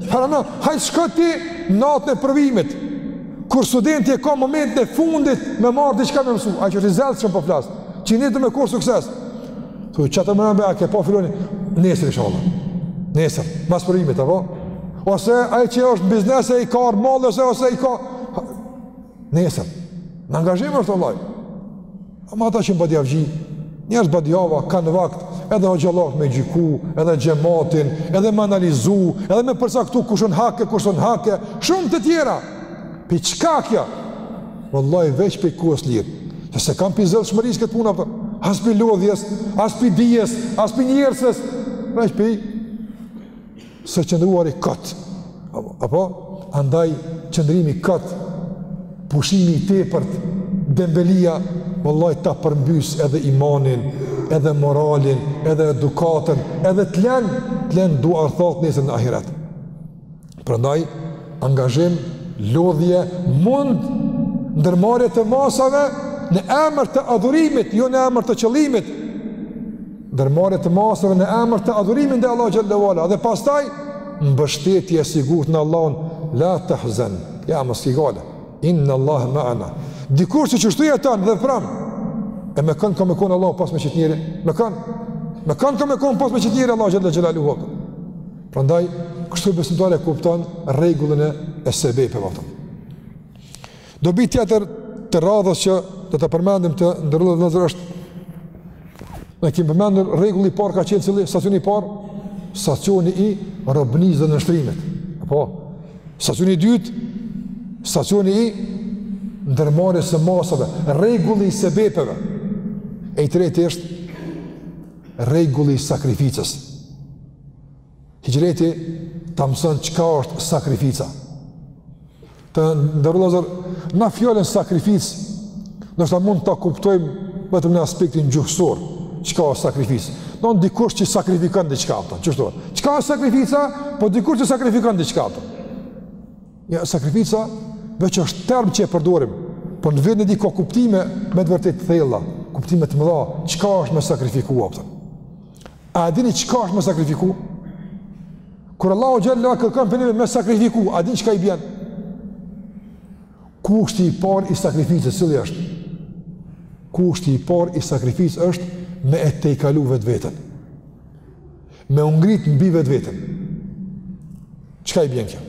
Para na, hajt shko ti natën e provimit. Kur studenti e ka momentin e fundit me marrë diçka me mësu, ai që është i zellshëm po flas, që nijet me korr sukses, të që të mëna me a ke pa filonin, nesër inshallah, nesër, mas provimit, apo? Ose ai që është n'biznes e i ka ardh malli, ose, ose i ka, nesër, në angazhim është vallahi, Ama ata që janë badjavxhi, njerëzit badjava, kanë vakt, edhe hoxhallarët me gjyku, edhe xhematin, edhe me analizu, edhe me përcaktu kush on hak e kush s'on hak e shumë të tjera. Pi çka kjo? Vallahi, veç pi kohës lirë. Se s'e kanë pi zellshmërisë këtë punë, apo, as pi lodhjes, as pi dijes, as pi njerzisë, veç pi së qëndruari kot. Apo andaj qëndrimi kot, pushimi i tepërt, dembelia vallahi ta përmbys edhe imanin, edhe moralin, edhe edukatën, edhe të lën, të lën duarthatë nesër në ahiret. Prandaj angazhim, lodhje, mund, ndërmarrje të masave në emër të adhurimit, jo në emër të qëllimit. Ndërmarrje të masave në emër të adhurimit ndaj Allahut xhelle ve ala dhe pastaj mbështetje e sigurt në Allahun la tahzan. Ja mos ki gajle. Inna Allaha ma'ana. Dikush që qështu jeton dhe vepron. E me kanë ka me kon Allahu pos me qit njeri. Me kanë. Me kanë ka me kon pos me qit njeri Allahu xhelle xhelaluhu. Prandaj kështu besimtari e kupton rregullin e sebepeve apo. Dobi tjetër të radhës që do ta përmendim të nderuar vëllezër është e kemi përmendur rregulli i parë ka qenë cili stacioni i parë stacioni i robnisë dhe nënshtrimit apo stacioni i dytë stacioni i ndërmarrjes së masave rregulli i sebepeve e i treti është rregulli i sakrificës Hixhreti ta mëson çka është sakrifica. Të nderuar vllazër, na fjalën sakrificë, ndoshta mund ta kuptojmë vetëm në aspektin gjuhësor, çka është sakrificë. Thon dikush që sakrifikon diçka, a kupton, qështu e? Çka është sakrifica, po dikush që sakrifikon diçka, a kupton. Jo, sakrifica, veç është term që e përdorim, po në veten e tij ka kuptime me të vërtetë të thella, kuptime të mëdha, çka është me sakrifiku, a kupton. A e dini çka është me sakrifiku? Kur Allahu xhallahu kërkon prej neve me sakrifiku, a dini çka i bjen? Kushti i parë i sakrificës cili është? Kushti i parë i sakrificës është me e tejkalu vetveten. Me u ngrit mbi vetveten. Çka i bjen kjo?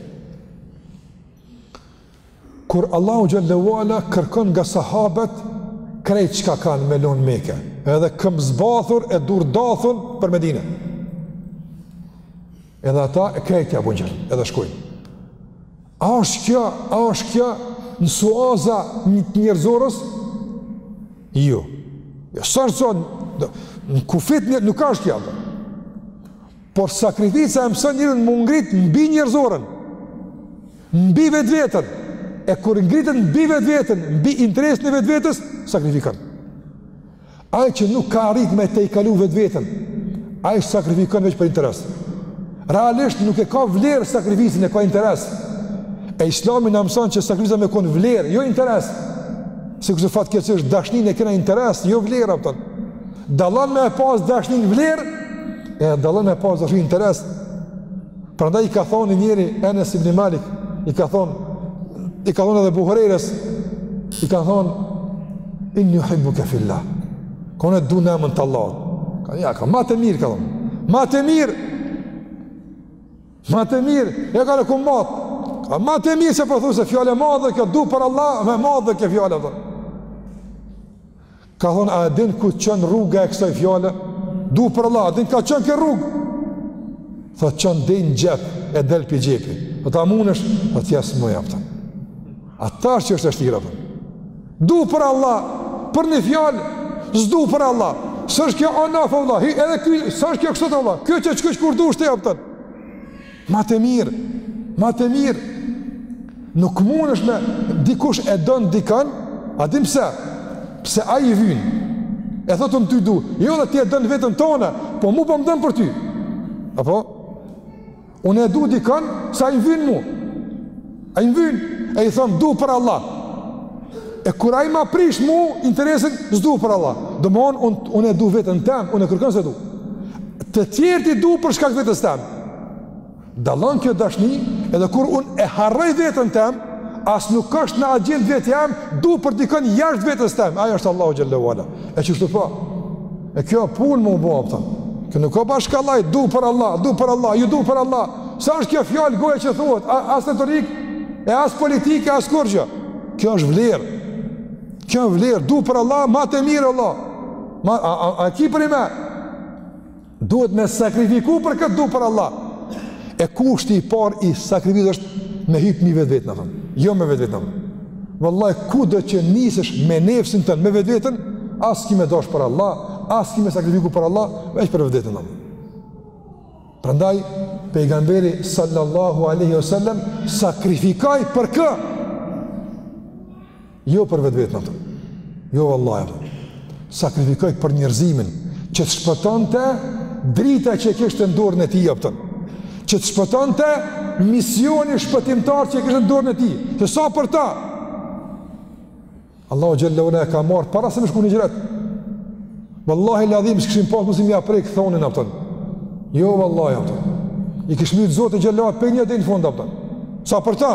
Kur Allahu xhelle ue ala kërkon nga sahabet krejt çka kanë me lënë n'Meke, edhe këmbë zbathur e dur thatë për Medinë. Edhe ata e krejt ja bëjnë, edhe shkojnë. A është kjo, a është kjo në suaza të njerëzores? Jo. S'asht, s'është në kufit, nuk është kjo. Por sakrifica e mëson njeriun m'u ngrit mbi njerëzoren, mbi vetveten, e kur ngritet mbi vetveten, mbi interesin e vetvetes, sakrifikon. Ai që nuk ka arrit me tejkalu vetveten, ai sakrifikon veç për interes. Realisht nuk e ka vlerë sakrificën e ka interes. E islami na mëson që sakrifica me konë vlerë, jo interes. Se te ne fatkeqësisht, dashnin e kena interes, jo vlerë, a kupton. Dallon me e pas dashnin vlerë, e dallon me e pas dashnin interes. Prandaj i ka thonë njëri Enes ibn Malik, i ka thonë i ka thonë edhe Ebu Hurejrës, i ka thonë inni uhibbuke fil-lah. Unë t'du në emën të Allah. Ka thonë mate mirë, ka thonë. Mate mirë. Mate mirë. E ka, kur e mat, mate mirë se po thu po se fjalë e madhe, t'du për Allah, e madhe kjo fjalë, thonë. Ka thonë, a din ku çon rruga e kësaj fjale? T'du për Allah, a din ka çon kjo rrugë? Thotë, çon deri në xhep, e del pi xhepi. Tha, ta munësh, tha, tja së më japëta. A ta është që është e vështira, po. T'du për Allah, për një fjalë, s'du për Allah. S'është kjo anafë, Allah, hi, edhe kjo, s'është kjo kështu, vlla, kjo që që kështë kur dush të japëta. Mate mirë, mate mirë. Nuk munësh me dikush e don dikan, a din pse, pse ai i vyn. E thotë ty du, jo dhe ti e don veten tone, po mu po më don për ty. Apo? Unë e du dikan, se ai m'vyn mu. Ai m'vyn, e i thom, t'du për Allah. E kur ai ma prish mu, interesin, s'du për Allah. Domethonë, unë e du veten tem, unë kërkën s'e du. Të tjerë ti du për shkak vetes tem. Dallon kjo dashni, edhe kur unë e harroj veten tem, as nuk është në agjendë vetja jem, t'du për dikën jashtë vetes tem. Ai është Allahu xhelle ue ala. E qeshtu pra. Po. E kjo o punë me u bo, apton. Kjo nuk o bash kollaj, du për Allah, du për Allah, ju du për Allah. S'është kjo fjalë goje që thuhet, as retorikë, e as politikë, as kurgjë. Kjo është vlerë. Kjo është vlerë, du për Allah, ma të mirë Allah. Ma, a, a, a ki për i me? Duhet me sakrifiku për këtë du për Allah. E kushti i parë i sakrificës është me hypë mbi vetveten, apton. Jo me vetveten, apton. Vallahi, kudo që nisesh me nefsin tënd, me vetveten, as s'ki me dosht për Allah, as s'ki me sakrifiku për Allah, veç për vetveten. Prandaj, pejgamberi sallallahu aleyhi sallam, sakrifikoi për kë? Jo për vetveten, jo vallahi, apton. sakrifikoi për njerëzimin, që të shpëtonte drita që e kishte në dorën e tij, apton, që të shpëtonte misioni shpëtimtar që e kishte në dorën e tij, se sa për ta, Allahu xhelle ue ala e ka marr para se me shku në hixhret. Wallahi ladhim s'kishin pas mundsi me ja prek thonin, apton. Jo wallahi, apton. I kish mbyt Zoti xhelle ue ala pej një deri në fund, apton. Sa për ta?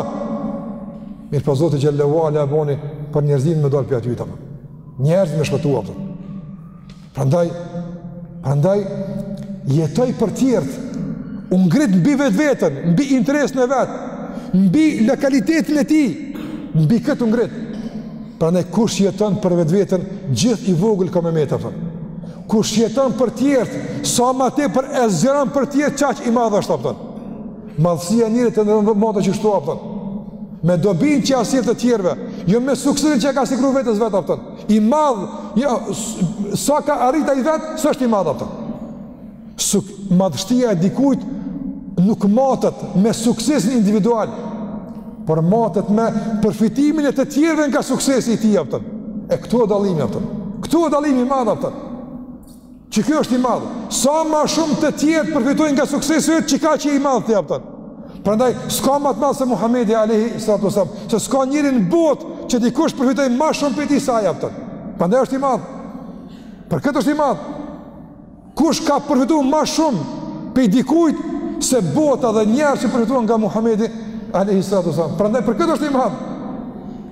Mirëpo Zoti xhelle ue ala e boni për njerëzimin me dal pej aty, apton. Njerëzit me shpëtu, apton. Prandaj, prandaj, jetoi për tjerët, u ngrit mbi vetveten, mbi interesin e vet, mbi lokalitetin e tij, mbi këtë u ngrit. Prandaj, kush jeton për vetveten, gjithë i vogël ka me metë, apton. Kush jeton për tjerët, sa ma tepër e zgjeron për tjerët, qaq i madh është, apton. Madhësia e njerit matet qështu, apton. Me dobinë që ua sjell të tjerëve, jo me suksesin që ka siguru vetes vet, apton. I madh, jo, sa ka arrit ai vetë, s'është i madh, apton. Suk, madhështia e dikujt nuk matet me suksesin individual, por matet me përfitimin e të tjerëve nga suksesi i tij, apton. E këtu o dallimi, apton. Këtu o dallimi i madh, apton. Qeky është i madh. Sa ma shumë të tjerët përfitojnë nga suksesi i vet që ka, qaq i madh është, apton. Prandaj, s'ka ma të madh se Muhammedi alejhi salatu ves-selam, se s'ka njeri në botë që dikush përfitoi ma shumë pej tij sa ai, apton. Prandaj është i madh. Për këtë është i madh. Kush ka përfitu ma shumë pej dikujt se bota dhe njerëzit që përfituan nga Muhammedi alejhi salatu ves-selam. Prandaj, për këtë është i madh.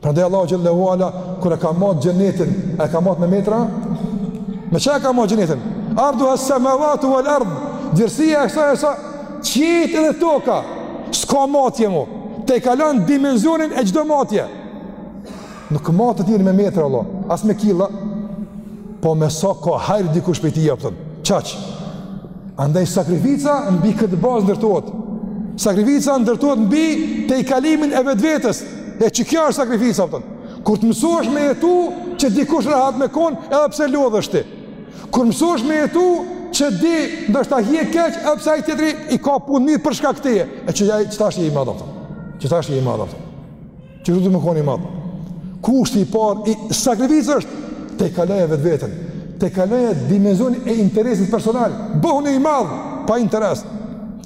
Prandaj Allahu xhelle ue ala kur e ka mat xhenetin, a e ka mat me metra? Me çka e ka mat xhenetin? Arduha as-samawatu wal ard. Gjerësia e saj sa qiejt edhe toka. S'ka matje më. Tejkalon dimensionin e çdo matje. Nuk matet njeri me metra Allah, as me kila. Po me sa ka hajr dikush prej tij, apton. Qaq. Andaj sakrifica mbi këtë bazë ndërtohet. Sakrifica ndërtohet mbi tejkalimin e vetvetes, e që kjo është sakrifica, a kupton. Kur të mësohesh me jetu që dikush rahat me kon, edhe pse lodhesh ti. Kur mësohesh me jetu që ti ndoshta hjek keq, edhe pse ai tjetri i ka punët mirë për shkak teje, e qitash je i madh, a kupton. Qitash je i madh, a kupton. Që do me kon i madh. Kushti i parë i sakrificës është tejkaloje vetveten, tejkaloje dimensionin e interesit personal. Bëhu i madh, pa interes.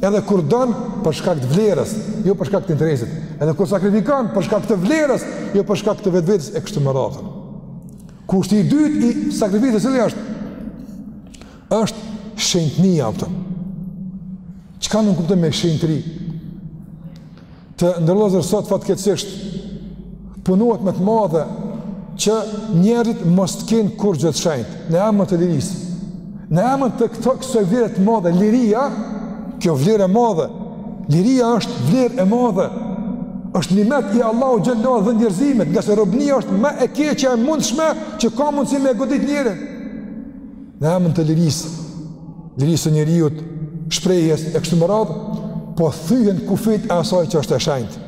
Edhe kur don, për shkak të vlerës, jo për shkak të interesit. Edhe kur sakrifikon, për shkak të vlerës, jo për shkak të vetvetes e kështu me radhë. Kushti i dytë i sakrificës e dhe është, është shenjtnia, a kupton. Çka nënkupton me shenjtëri? Të nderuar vëllezër sot fatkeqësisht punohet me të madhe që njerëzit mos të kenë kurgjë të shenjtë në emën të lirisë. Në emën të këto, kësaj vlere të madhe, liria, kjo vlerë e madhe, liria është vlerë e madhe, është nimet i Allahut xhele ue ala ndaj njerëzimit, ngase robnia është më e keqja e mundshme që ka mundësi me e godit njerin. në emën të lirisë, lirisë së njeriut, shprehjes e kështu me radhë, po thyhen kufijtë e asaj që është e shenjtë.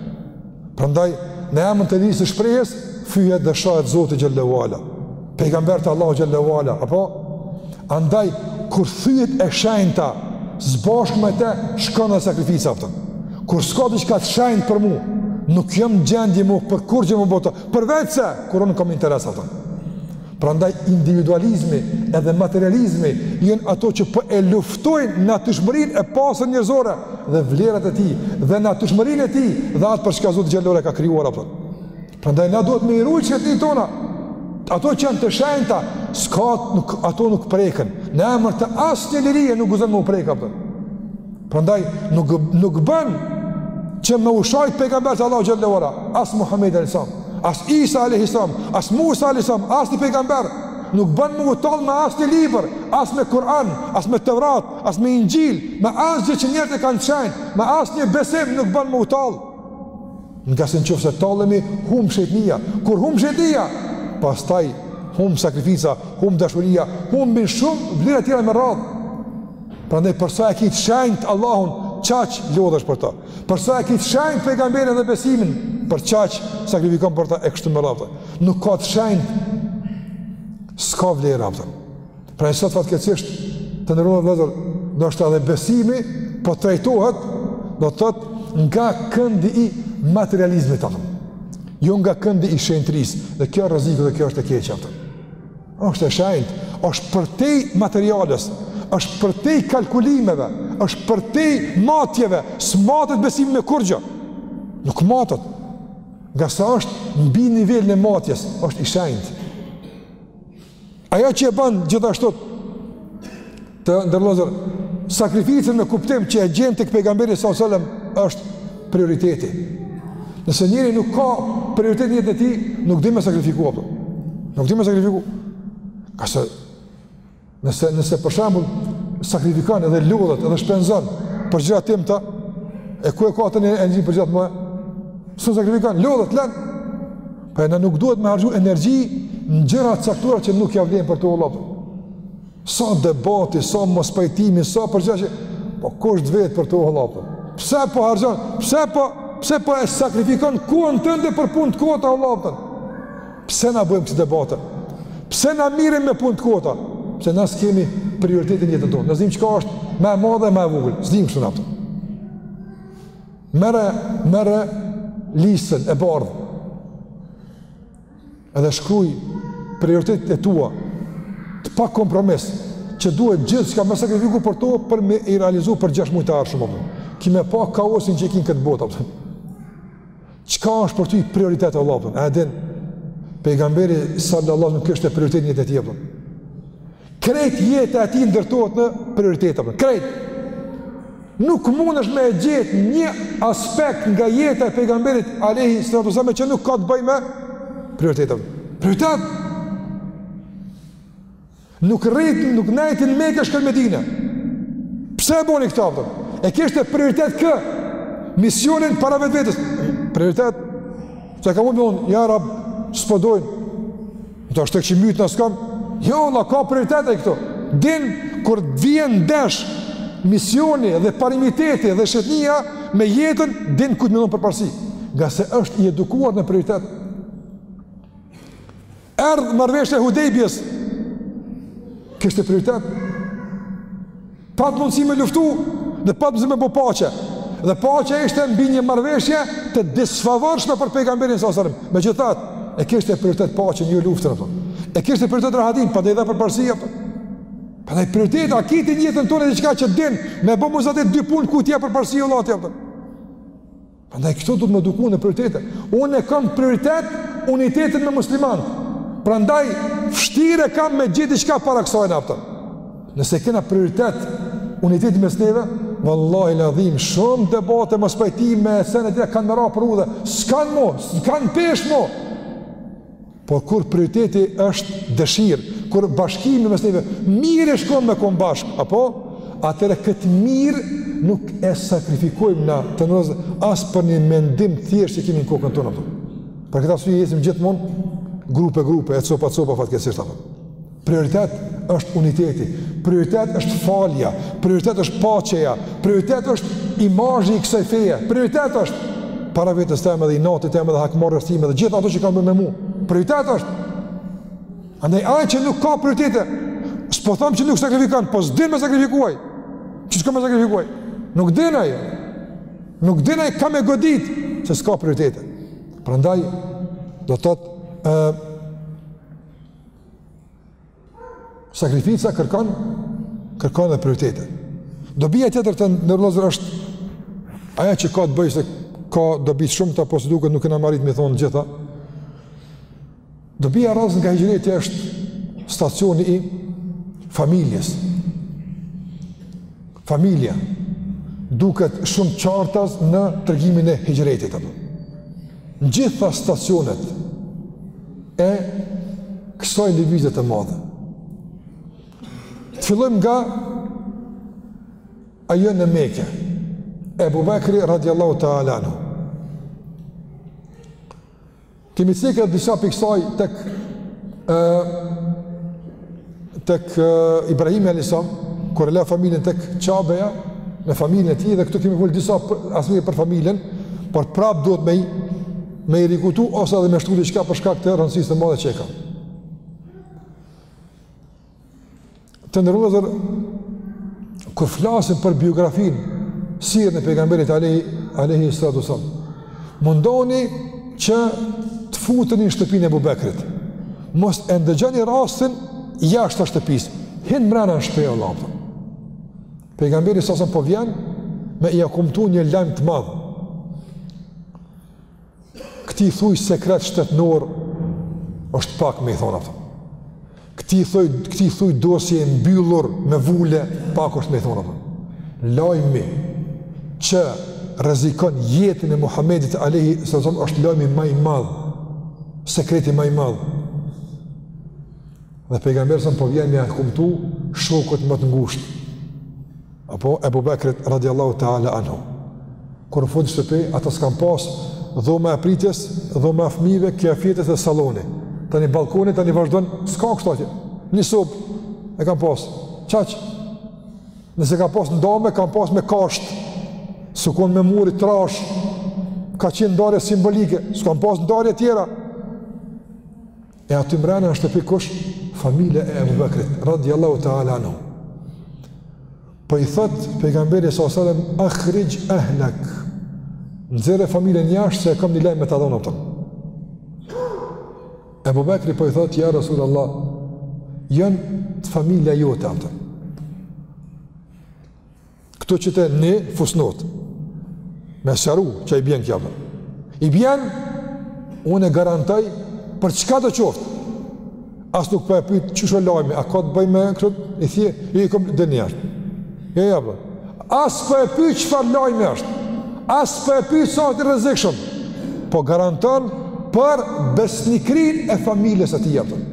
Prandaj në emën të lirisë së shprehjes fyhet dhe shahet Zoti xhele ue ala, pejgamberët e Allahut xhele ue ala, a kupton. Andaj kur thyhet e shenjta bashkë me të shkon edhe sakrifica, a kupton. Kur s'ka diçka të shenjtë për mua, nuk jam në gjendje mo për kurgjë me bo ta, përveç se kur unë kam interes, a kupton. Prandaj individualizmi edhe materializmi janë ato që po e luftojnë natyrshmërinë e pastër njerëzore dhe vlerat e tij dhe natyrshmërinë e tij dhe atë për çka Zoti xhele ue ala e ka krijuar, a kupton. Prandaj na duhet me i ruajt shenjtëritë tona. Ato që janë të shenjta, s'ka nuk ato nuk preken. Në emër të asnjë lirie nuk guxon me u prek, a kupton. Prandaj nuk nuk bën që me u shajt pejgamberët e Allahut xhele ue ala, as Muhammedi alejhi selam, as Isa alejhi selam, as Musa alejhi selam, asnjë pejgamber nuk bën me u tall me asnjë libër, as me Kur'an, as me Tevrat, as me Inxhil, me asgjë që njerëzit e kanë shenjtë, me asnjë besim nuk bën me u tall. Ngase në qoftë se tallemi, humb shejtnia. Kur humb shejtnia, pastaj humb sakrifica, humb dashuria, humbin shumë vlera të tjera me radhë. Prandaj për sa e ke të shenjtë Allahun, çaq lodhesh për të. Për sa e ke të shenjtë pejgamberin dhe besimin, për çaq sakrifikon për të e kështu me radhë. Nuk ka të shenjtë. S'ka vlera, a kupton. Pra sot fatkeqësisht të nderuar vëllezër, ndoshta edhe besimi, po trajtohet, do të thotë nga këndi i materializmit apton. Jo nga këndi i shenjtërisë, dhe kjo është rreziku dhe kjo është e keqja apton. është e shenjtë, është përtej materiales, është përtej kalkulimeve, është përtej matjeve, s'matet besimi me kurgjë. Nuk matet, ngase është mbi nivelin e matjes, është i shenjtë. Ajo që e bën gjithashtu të nderuar vëllezër sakrificën me kuptim që e gjen tek pejgamberi sallallahu alajhi wasallam është prioriteti. Nëse njeri nuk ka prioritet në jetën e tij, nuk di me sakrifiku apton. Nuk di me sakrifiku. Ngase nëse nëse për shembull sakrifikon edhe lodhet, edhe shpenzon për gjëra t'imta, e ku e ka tani energjinë për gjëra t'mdha? S'mun sakrifikon, lodhet, lën. Pra na nuk duhet me hargju energji në gjëra të caktuara që nuk ja vlejnë për to vlla apton. Sa debati, sa mospajtimi, sa përgjigje, po kush të vet për to vlla apton. Pse po hargjon, pse po, pse po e sakrifikon kohën tënde për punë të kota vlla apton. Pse na bëjmë këso debate? Pse na mirim me punë të kota? Se na s'kemi prioritet në jetën tonë? Na s'dimë çka është ma e madhe, ma e vogël. S'dimë kështu na Merre, merre listën e bardhë. Edhe shkruj prioritetet e tua të pakompromis që duhet gjithçka me sakrifiku për to për me i realizu për gjashtë mujt e ardhshëm. Ki me pa kaosin që e ki në këtë botë. Apton. Çka është për ty prioritet o vlla? Apton. E din, pejgamberi sallallahu kishte prioritet në jetën e tij apton. Krejt jeta e tij ndërtohet mbi prioriteteve krejt. Nuk mundesh me e gjetë një aspekt nga jeta e pejgamberit alayhi salatu wasallam që nuk ka të bëjë me prioritete apton. Prioritet. Nuk rrit, nuk nejti në Mekë shkoi n'Medinë. Pse e boni këtë apton? E kishte prioritet kë? Misionin para vetvetes. Prioritet. Pse ka mu m'lon, ja rab, s'po m'dojnë. Ndoshta të kqij mbytna s'kam, jo, vlla, ka prioritete këto. Din, kur t'bien ndesh misioni dhe parimiteti dhe shenjtnia me jetën, din kuj me i dhon përparsi. Ngase është i edukuar në prioritet. Erdh marrëveshja e Hudejbijes, kishte prioritet. Pat mundësi me luftu dhe pat mundësi me bo paqe. Dhe paqja ishte mbi një marrëveshje të disfavorshme për pejgamberin salallem. Megjithatë, e kishte prioritet paqen jo luftën. Apton. E kishte prioritet rahatin, prandaj i dha përparësi. Apton. Prandaj prioritet, a ki ti n'jetën tonde diçka që din, me bo mes ati dy punë kujt ja jep përparësinë o vlla. Apton. Prandaj këto duhet me u duku në prioritete. Unë e kam prioritet unitetin me muslimanët. Prandaj vështirë e kam me qit diçka para kësaj, apo. Nëse kena prioritet unitetin mes neve, vallahil adhim shumë debate mospajtime, sene tjera kanë me ra për udhë. S'kan mo, s'kan pesh mo. Por kur prioriteti është dëshirë, kur bashkimi në mes neve mirë ish kon me kon bashk, apo atëherë këtë mirë nuk e sakrifikojmë na të nderuar vllazër as për një mendim të thjeshtë që kemi në kokën tonë apo. Për këtë arsye jesim gjithmonë grupe grupe e copa copa fatkeqësisht apo. Prioritet është uniteti, prioritet është falja, prioritet është paqeja, prioritet është imazhi i kësaj feje, prioritet është para vetes teme dhe inatit tem edhe hakmarrjes time edhe gjithë ato që kanë bërë me mua. Prioritet është. Andaj ai që nuk ka prioritete, s'po them që nuk sakrifikon, po s'din me sakrifiku ai. Qysh ka me sakrifiku ai? Nuk din ai. Nuk din ai kah me godit se s'ka prioritete. Prandaj do të thotë ë Sakrifica kërkon kërkon dhe prioritete. Dobia tjetër të nderuar vllazër është aja që ka të bëjë se ka dobi të shumta po siç duket nuk kena me arrit me i thonë të gjitha. Dobia e radhës nga hixhreti është stacioni i familjes. Familja duket shumë qartas në tregimin e hixhretit, apo. Gjitha stacionet e kësaj lëvizje të madhe. Të fillojmë nga ajo në Mekë. Ebu Bekri radiallahu ta'ala anhu. Kemi cekur disa pi ksaj tek tek Ibrahimi alejhi selam, kur e la familjen tek Qabeja, me familjen e tij, dhe këtu kemi fol disa asmire për familjen, por prap duhet me i, me i rikujtu, ose edhe me shtu diçka për shkak të rëndësisë të madhe që e ka. Të nderuar vllazër, kur flasim për biografinë, sirën e pejgamberit alejhi, alejhi salatu ve selam, Mundohuni që të futeni në shtëpinë e Ebu Bekrit. Mos e ndëgjoni rastin jashta shtëpisë. Hin mbrana në shtëpi o vlla, apo. Pejgamberi alejhi selam po vjen me ia kumtu një lajm të madh. Këtij thuj sekret shtetnor është pak me i thonë, apo. Këtij i thuj, këtij i thuj dosje e mbyllur me vule pak është me i thonë, apo. Lajmi që rrezikon jetën e Muhamedit alejhi selam është lajmi më i madh, sekreti më i madh. Dhe pejgamberi alejhi selam po vjen me ia kumtu shokut më të ngushtë. Apo Ebu Bekrit radiallahu ta'ala anhu. Kur u fut në shtëpi, ata s'kan pas dhoma e pritjes, dhoma e fëmijëve, kjo e fjetjes dhe salloni. Tani balkoni, tani vazhdon, s'ka kështu atje. Një sobë e kanë pas, qaq. Nëse kanë pas ndame, kanë pas me kashtë, s'u konë me mur t'trashë, ka qenë ndarje simbolike, s'kanë pas ndarje tjera. E aty mbrena në shtëpi kush? Familja e Ebu Bekrit, radiallahu ta'ala anhu. Po i thot pejgamberi sa salem, akhrixh ehlek, nxire familjen jashtë se e kam një lajm me ta dhonë, a kupton. Ebu Bekri po i thot, ja Rasul Allah, janë familja jote, a kupton. Këtu qite një fusnotë. Me sqaru ça i bjen kjo pra. I bjen, unë e garantoj për çka do qoftë. As nuk po e pyt qysh o lajmi, a ka të bëjë me këtë, i the, i i kom dilni jashtë. Jo, jo. As po e pyt çfarë lajmi është. As po e pyt sa është i rrezikshëm. Po garanton për besnikërinë e familjes së tij, a kupton.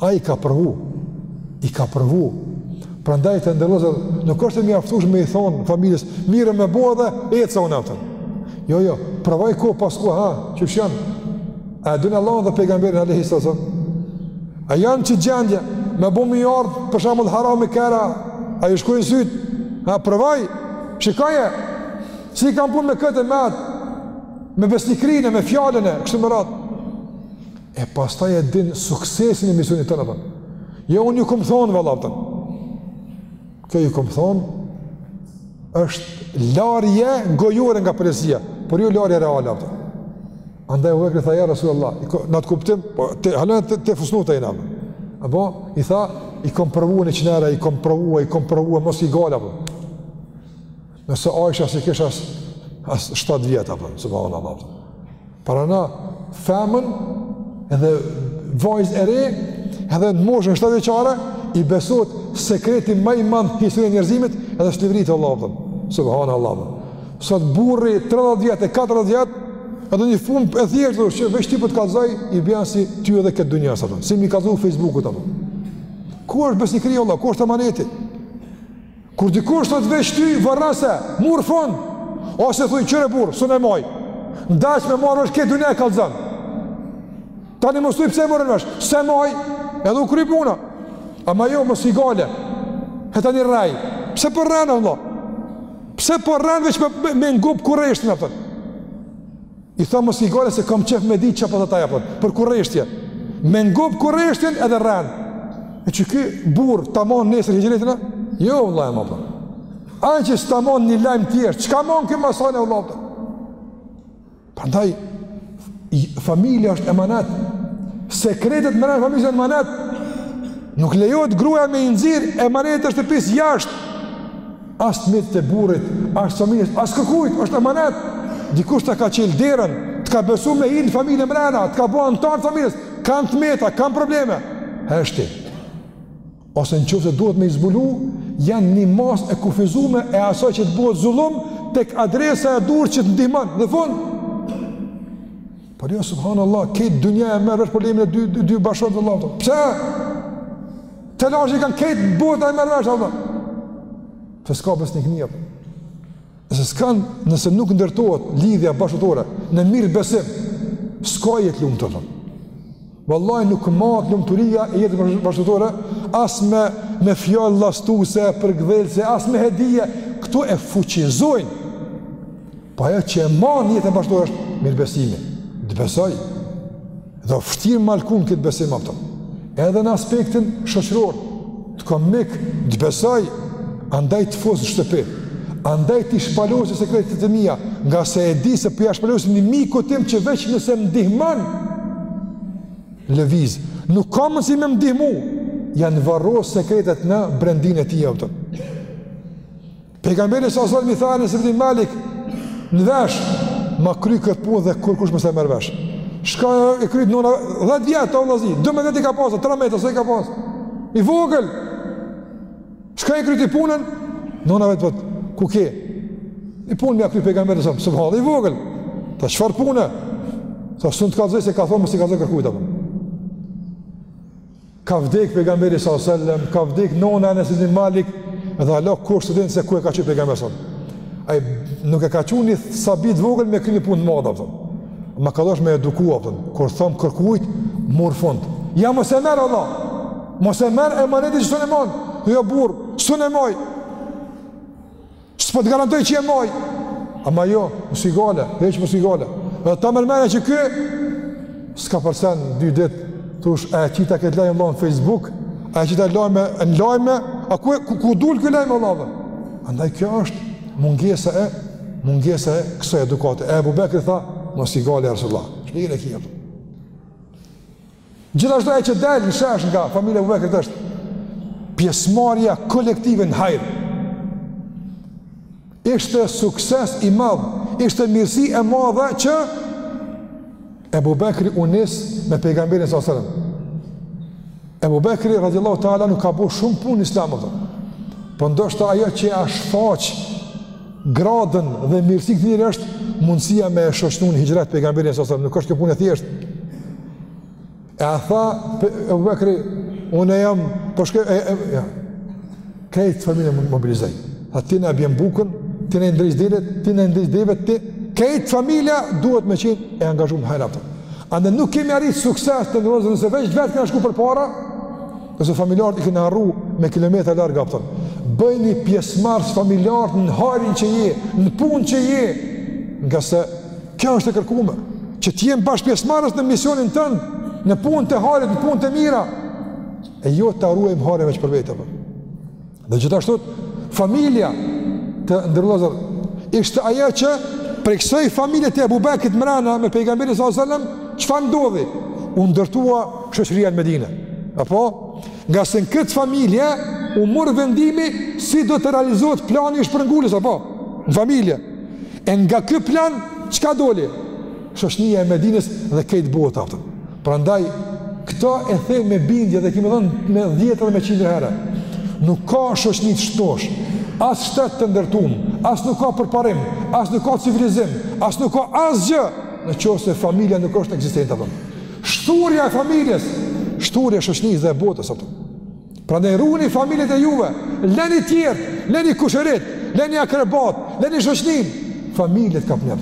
Ai i ka provu, i ka provu. Prandaj të nderuar vëllezër, nuk është e mjaftueshme me i thonë familjes, mirë me bo edhe, e të sa unë a kupton. Jo, jo, provoj kohë pas kohe, ha, qysh jon, a e dunë Allahun dhe pejgamberin, alejhi salatu ve selam. A janë në gjendje, me bo mi ardhë, për shembull harami te dera, a ju shkojnë sytë, ha, provoj, shikoje, si i kanë punët me këtë, me atë, me besnikërinë, me fjalën e, kështu me radhë. E pastaj e din suksesin e misionit tënd, a kupton. Jo, unë ju kom thonë, vëlla, a kupton. Kjo ju kom thonë, është larje gojore nga përgjegjësia, por jo larje reale, a kupton. Andaj Ebu Bekri tha, ja, Rasul Allah, në atë kuptim, po, te, halën e te, te fusnota i namë. Apo, i tha, i kom provu njëqind herë, i kom provu, i kom provu, mos ki gajle, a kupton. Nëse Aisha s'i kish as, as 7 vjet, a, subhanallah. Pra, femën edhe vajzë e re, edhe në moshën 7 vjeçare, i besohet sekreti ma i madh në historinë e njerëzimit, edhe të librit t'Allahut, subhanallah. Sot burri 30 vjet e 40 vjet, edhe një punë e thjeshtë që veç ty po të kallzoj i bjen si ty edhe krejt dynjasë, si me i kallzu Facebookut. Ku është besnikëria vëlla, ku është amaneti? Kur dikush thot veç ty varrose mu n'fund ose thuj qyre burrë, s'un e moj. N'daç me marrë vesh krejt dynja, kallzom. Tani mos thuj pse e morën vesh, s'e moj. Edhe u kry puna. Ama jo mos ki gajle. E tani rrej. Pse po rren vëlla? Pse po rren veç me me, me ngup kureshtjen, a kupton? I tha mos ki gajle se kam qef me ditë çka po thotë, a kupton, për kureshtje. Me ngop kureshtjen edhe rren. E që ky burrë ta mon nesër hixhretin a? Jo, vëlla, ma për. Ai që s'ta mon një lajm thjesht, çka mon ky masanej, vëlla, për. Prandaj, familja është emanet. Sekretet mrena familjes janë emanet. Nuk lejohet gruja me i nxjerr emanetet e shtëpisë jashtë. As të metat e burrit, as të fëmijës, as kërkujt, është emanet. Dikush të ka çel derën, të ka besu me hi në familje mrena, të ka bo antar të familjes, kanë të meta, kanë probleme. Heshti. Ose në qoftë se duhet me i zbulu, janë një masë e kufizume e asaj që të bëhet zullum, tek adresa e duhur që të ndihman, dhe fund. Por jo subhanallah krejt dynja e merr vesh problemin e dy dy, dy bashkëshortëve. Pse? Telashe kanë, krejt bota e merr vesh vëlla. Pse s'ka besnikëri. Nëse s'kan, nëse nuk ndërtohet lidhja bashkëshortore në mirëbesim, s'ka jetë të lumtun Vallahi nuk mahet lumturia e jetës bashkëshortore as me me fjalë llastuese, përkëdhelëse, as me hedije, këto e fuqizojnë. Po ajo që e man jetën bashkëshortore është mirëbesimi. Të besoj. Dhe vështirë me lëkun këtë besim a kupton. Edhe në aspektin shoqëror. Të kom mik, të besoj, andaj të fus në shtëpi. Andaj t'i shpalosi sekretet e mia, ngase e di se po ja shpalosi një miku tim që veç nëse më ndihmon lëviz. Nuk ka mundësi me më ndihmu. Janë varros sekretet në brendinë e tij, apo. Pejgamberi sa sallam i tha Enes ibn Malik në vesh ma kry këtë punë dhe kurkush mos e merr vesh shkoi e kryt nëna 10 vjet vallahi 12 vjet i ka pasë 13 s'i ka pasë i vogël shkoi e kryt i punën nëna e vet e vet ku ke një punë me ia kry pejgamberit sa sallam i vogël tha çfarë pune tha s'un të kallzoj se ka thonë mos i kallzo kërkujt a Ka vdek pejgamberi sa selam, ka vdek nona e Enes ibn Malik dhe hala kurkush s'e din se ku e ka çu pejgamberi sa. Ai nuk e ka çu ni sabi të vogël me kry ni punë të madhe, a kupton. Ama ka dosht me eduku, a kupton. Kur thon kërkujt mori fund. Ja mos e merr vallah. Mos e merr emanetin që s'un e mon. Jo burrë, s'un e moj. S'po të garantoj që e moj. Ama jo, mos ki gajle, hiç mos ki gajle. Dhe ta merr menja që ky, s'ka përsen dy dit, thush, a e qita këtë lajm vëlla në Facebook, a e qita lajmin në lajmë, a ku, ku, ku dul ky lajm vallahi? Andaj kjo është mungesa e, mungesa e kësaj edukate. E Ebu Bekri tha, mos ki gajle ja Resulullah. Që dhe i në kje, Gjithashtu ajo që del në shesh nga familja e Ebu Bekrit është pjesëmarrja kolektive në hajr. Ishte sukses i madh, ishte mirësi e madhe që Ebu Bekri u nis me pejgamberin sallallahu alajhi wasallam. Ebu Bekri radiallahu ta'ala anhu ka bo shumë punë në islam, apton. Po ndoshta ajo që e shfaq gradën dhe mirësinë e këtij njeri është mundësia me e shoqnu në hixhret pejgamberin sallallahu alajhi wasallam. Nuk është kjo punë e thjeshtë. E a tha Ebu Bekri, unë e jam, po shkoj, e, e, ja. Kejt familjen e mobilizoi. A ti na e bjen bukën, ti na i ndreq devet, ti na i ndreq devet, ti... Kejt familja duhet me qenë e angazhume në hajr, apton. Andaj nuk kemi arritë sukses të nderuar vëllezër, nëse veç vetë kena shku përpara, nëse familjarët i kena harru me kilometra larg, apton. Bëni pjesëmarrës familjarët në hajrin që je, në punë që je, ngase Kjo është e kërkume, që të jenë bashkëpjesëmarrës në misionin tënd, në punët e hajrit, në punët e mira, e jo ta ruajmë hajrin veç për vete. Dhe gjithashtu familja të nderuar vëllezër ishte ajo që prej kësaj familje të Ebu Bekrit mbrena me pejgamberin sallallahu alajhi wasallam, çfarë ndodhi? U ndërtua shoqëria në Medinë. Apton, ngase në këtë familje u mor vendimi si do të realizohet plani i shpërnguljes, apton, në familje. E nga ky plan, çka doli? Shoqnia e Medinës dhe kejt bota. Prandaj, këta e them me bindje dhe kemi thënë me dhjetëra dhe me qindra herë. Nuk ka shoqni të shnoshë, as shtet të ndërtum, as nuk ka përparim, as nuk ka civilizim, as nuk ka asgjë në qoftë se familja nuk është ekzistente. Shthurja e familjes, shthurja e shoqnisë dhe e botës. Apton. Prandaj ruani familjet e juve, leni tjerët, leni kushërit, leni akrebat, leni shoqninë, familjet kapni.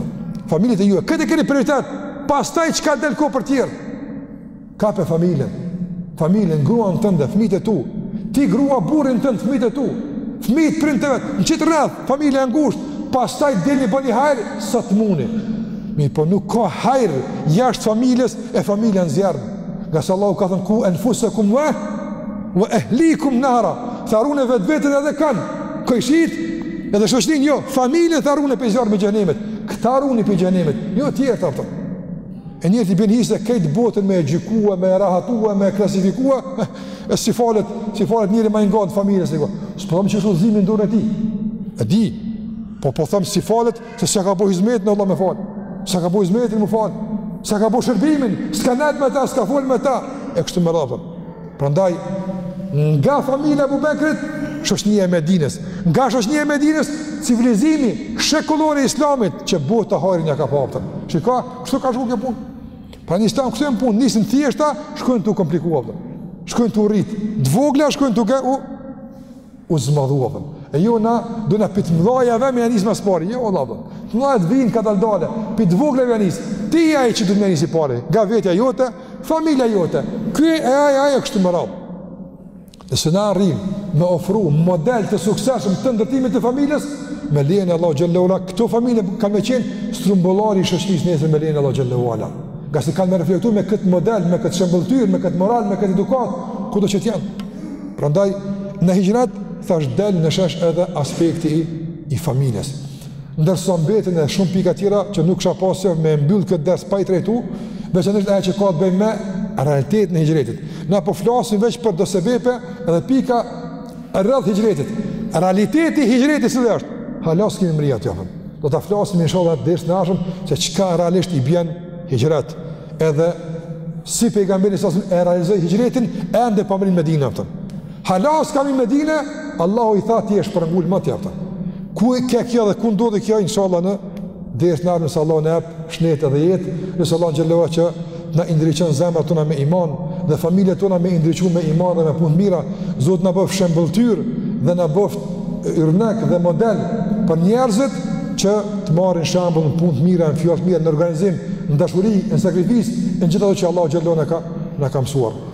Familjet e juve, këtë keni prioritet. Pastaj çka del kohë për tjerët. Kape familjen. Familjen, gruan tënde, fëmijët e tu. Ti grua burrin tënd, fëmijët e tu. Fëmijët prindët e vet, në qit rreth. Familja e ngushtë, pastaj dilni bëni hajr sa të muni. Mirëpo nuk ka hajr jashtë familjes e familja në zjarr. Ngase Allahu ka thënë ku anfusakum wa wa ahlikum nara. Tha runi vetveten edhe kanë? Kojshitë edhe shoqninë? Jo, familjen tha runi pej zjarrmit xhehenemit. Këta runi pej xhehenemit, jo tjerët, apton. E njeri i bjen hise kejt botën me e gjykua, me e rahatua, me e klasifikua, e s'i falet, s'i falet njeri ma i ngat në familje, apton. S'po them që është udhëzimi në dorën e tij. E di. Po po them s'i falet se s'ia ka bo hizmetin, Allah më fal. S'ia ka bo hizmetin më fal. S'ia ka bo shërbimin, s'ka nejt me ta, s'ka fol me ta. E kështu me radhë, apton. Prandaj nga familja e Ebu Bekrit, shoqnia e Medinës. Nga shoqnia e Medinës, civilizimi shekullor i Islamit që bota hajrin ia ka pa, apton. Shikoj Kështu ka shku kjo punë. Pra nisin kështu edhe punët, nisin të thjeshta, shkojnë tu u kompliku, dhe. shkojnë tu u rritë, të vogla shkojnë tu u, u zmadhu, dhe. e jo na, dona pi t'mdhajave me ja nisë ma s'pari, jo, valla, të mdhajat vinë kadalë-dale, pi t'voglave ja nisë, ti je ai që duhet me ja nisë i pari, nga vetja jote, familja jote, kjo e aja, aja, kështu me radhë. Nëse na arrijm me ofru model të suksesshëm të ndërtimit të familjes, me lejen e Allahut xhelle ue ala, këto familje kanë me qenë strumbullari i shoqërisë nesër me lejen e Allahut xhelle ue ala. Ngase kanë me reflektu me këtë model, me këtë shëmbëlltyrë, me këtë moral, me këtë edukatë, kudo që të jenë. Prandaj në hixhret thashë del në shesh edhe aspekti i, i familjes. Ndërsa mbeten edhe shumë pika tjera që nuk kisha pas qejf me mbyll këtë ders pa i trajtu, veçanërisht ajo që ka të bëjë me realitetin e hixhretit. Na po flasim veç për do sebepe edhe pika rreth hixhretit. Realiteti i hixhretit cili është? Hala s'kemi mri atje fare. Do ta flasim inshallah në dersin e ardhshëm se çka realisht i bjen hixhret. Edhe si pejgamberi s.a.v.s. e realizoi hixhretin ende pa mri në Medinë atë. Hala s'ka mri Medine, Allahu i tha t'je shpërngul, majapta. Ku ke kjo dhe ku ndodhi kjo, inshallah në dersin e ardhshëm nëse Allahu na jep shnet edhe jetë, lusim Allahun xhelle ue ala që na i ndriçon zemrat tona me iman dhe familjet tona me i ndriçu me iman dhe me punë të mira, Zoti na bëftë shëmbëlltyrë dhe na bëftë yrnek dhe model për njerëzit që të marrin shembull në punë të mira, në fjalë të mira, në organizim, në dashuri, në sakrificë, në gjithë ato që Allahu xhelle ue ala na ka, na ka mësuar.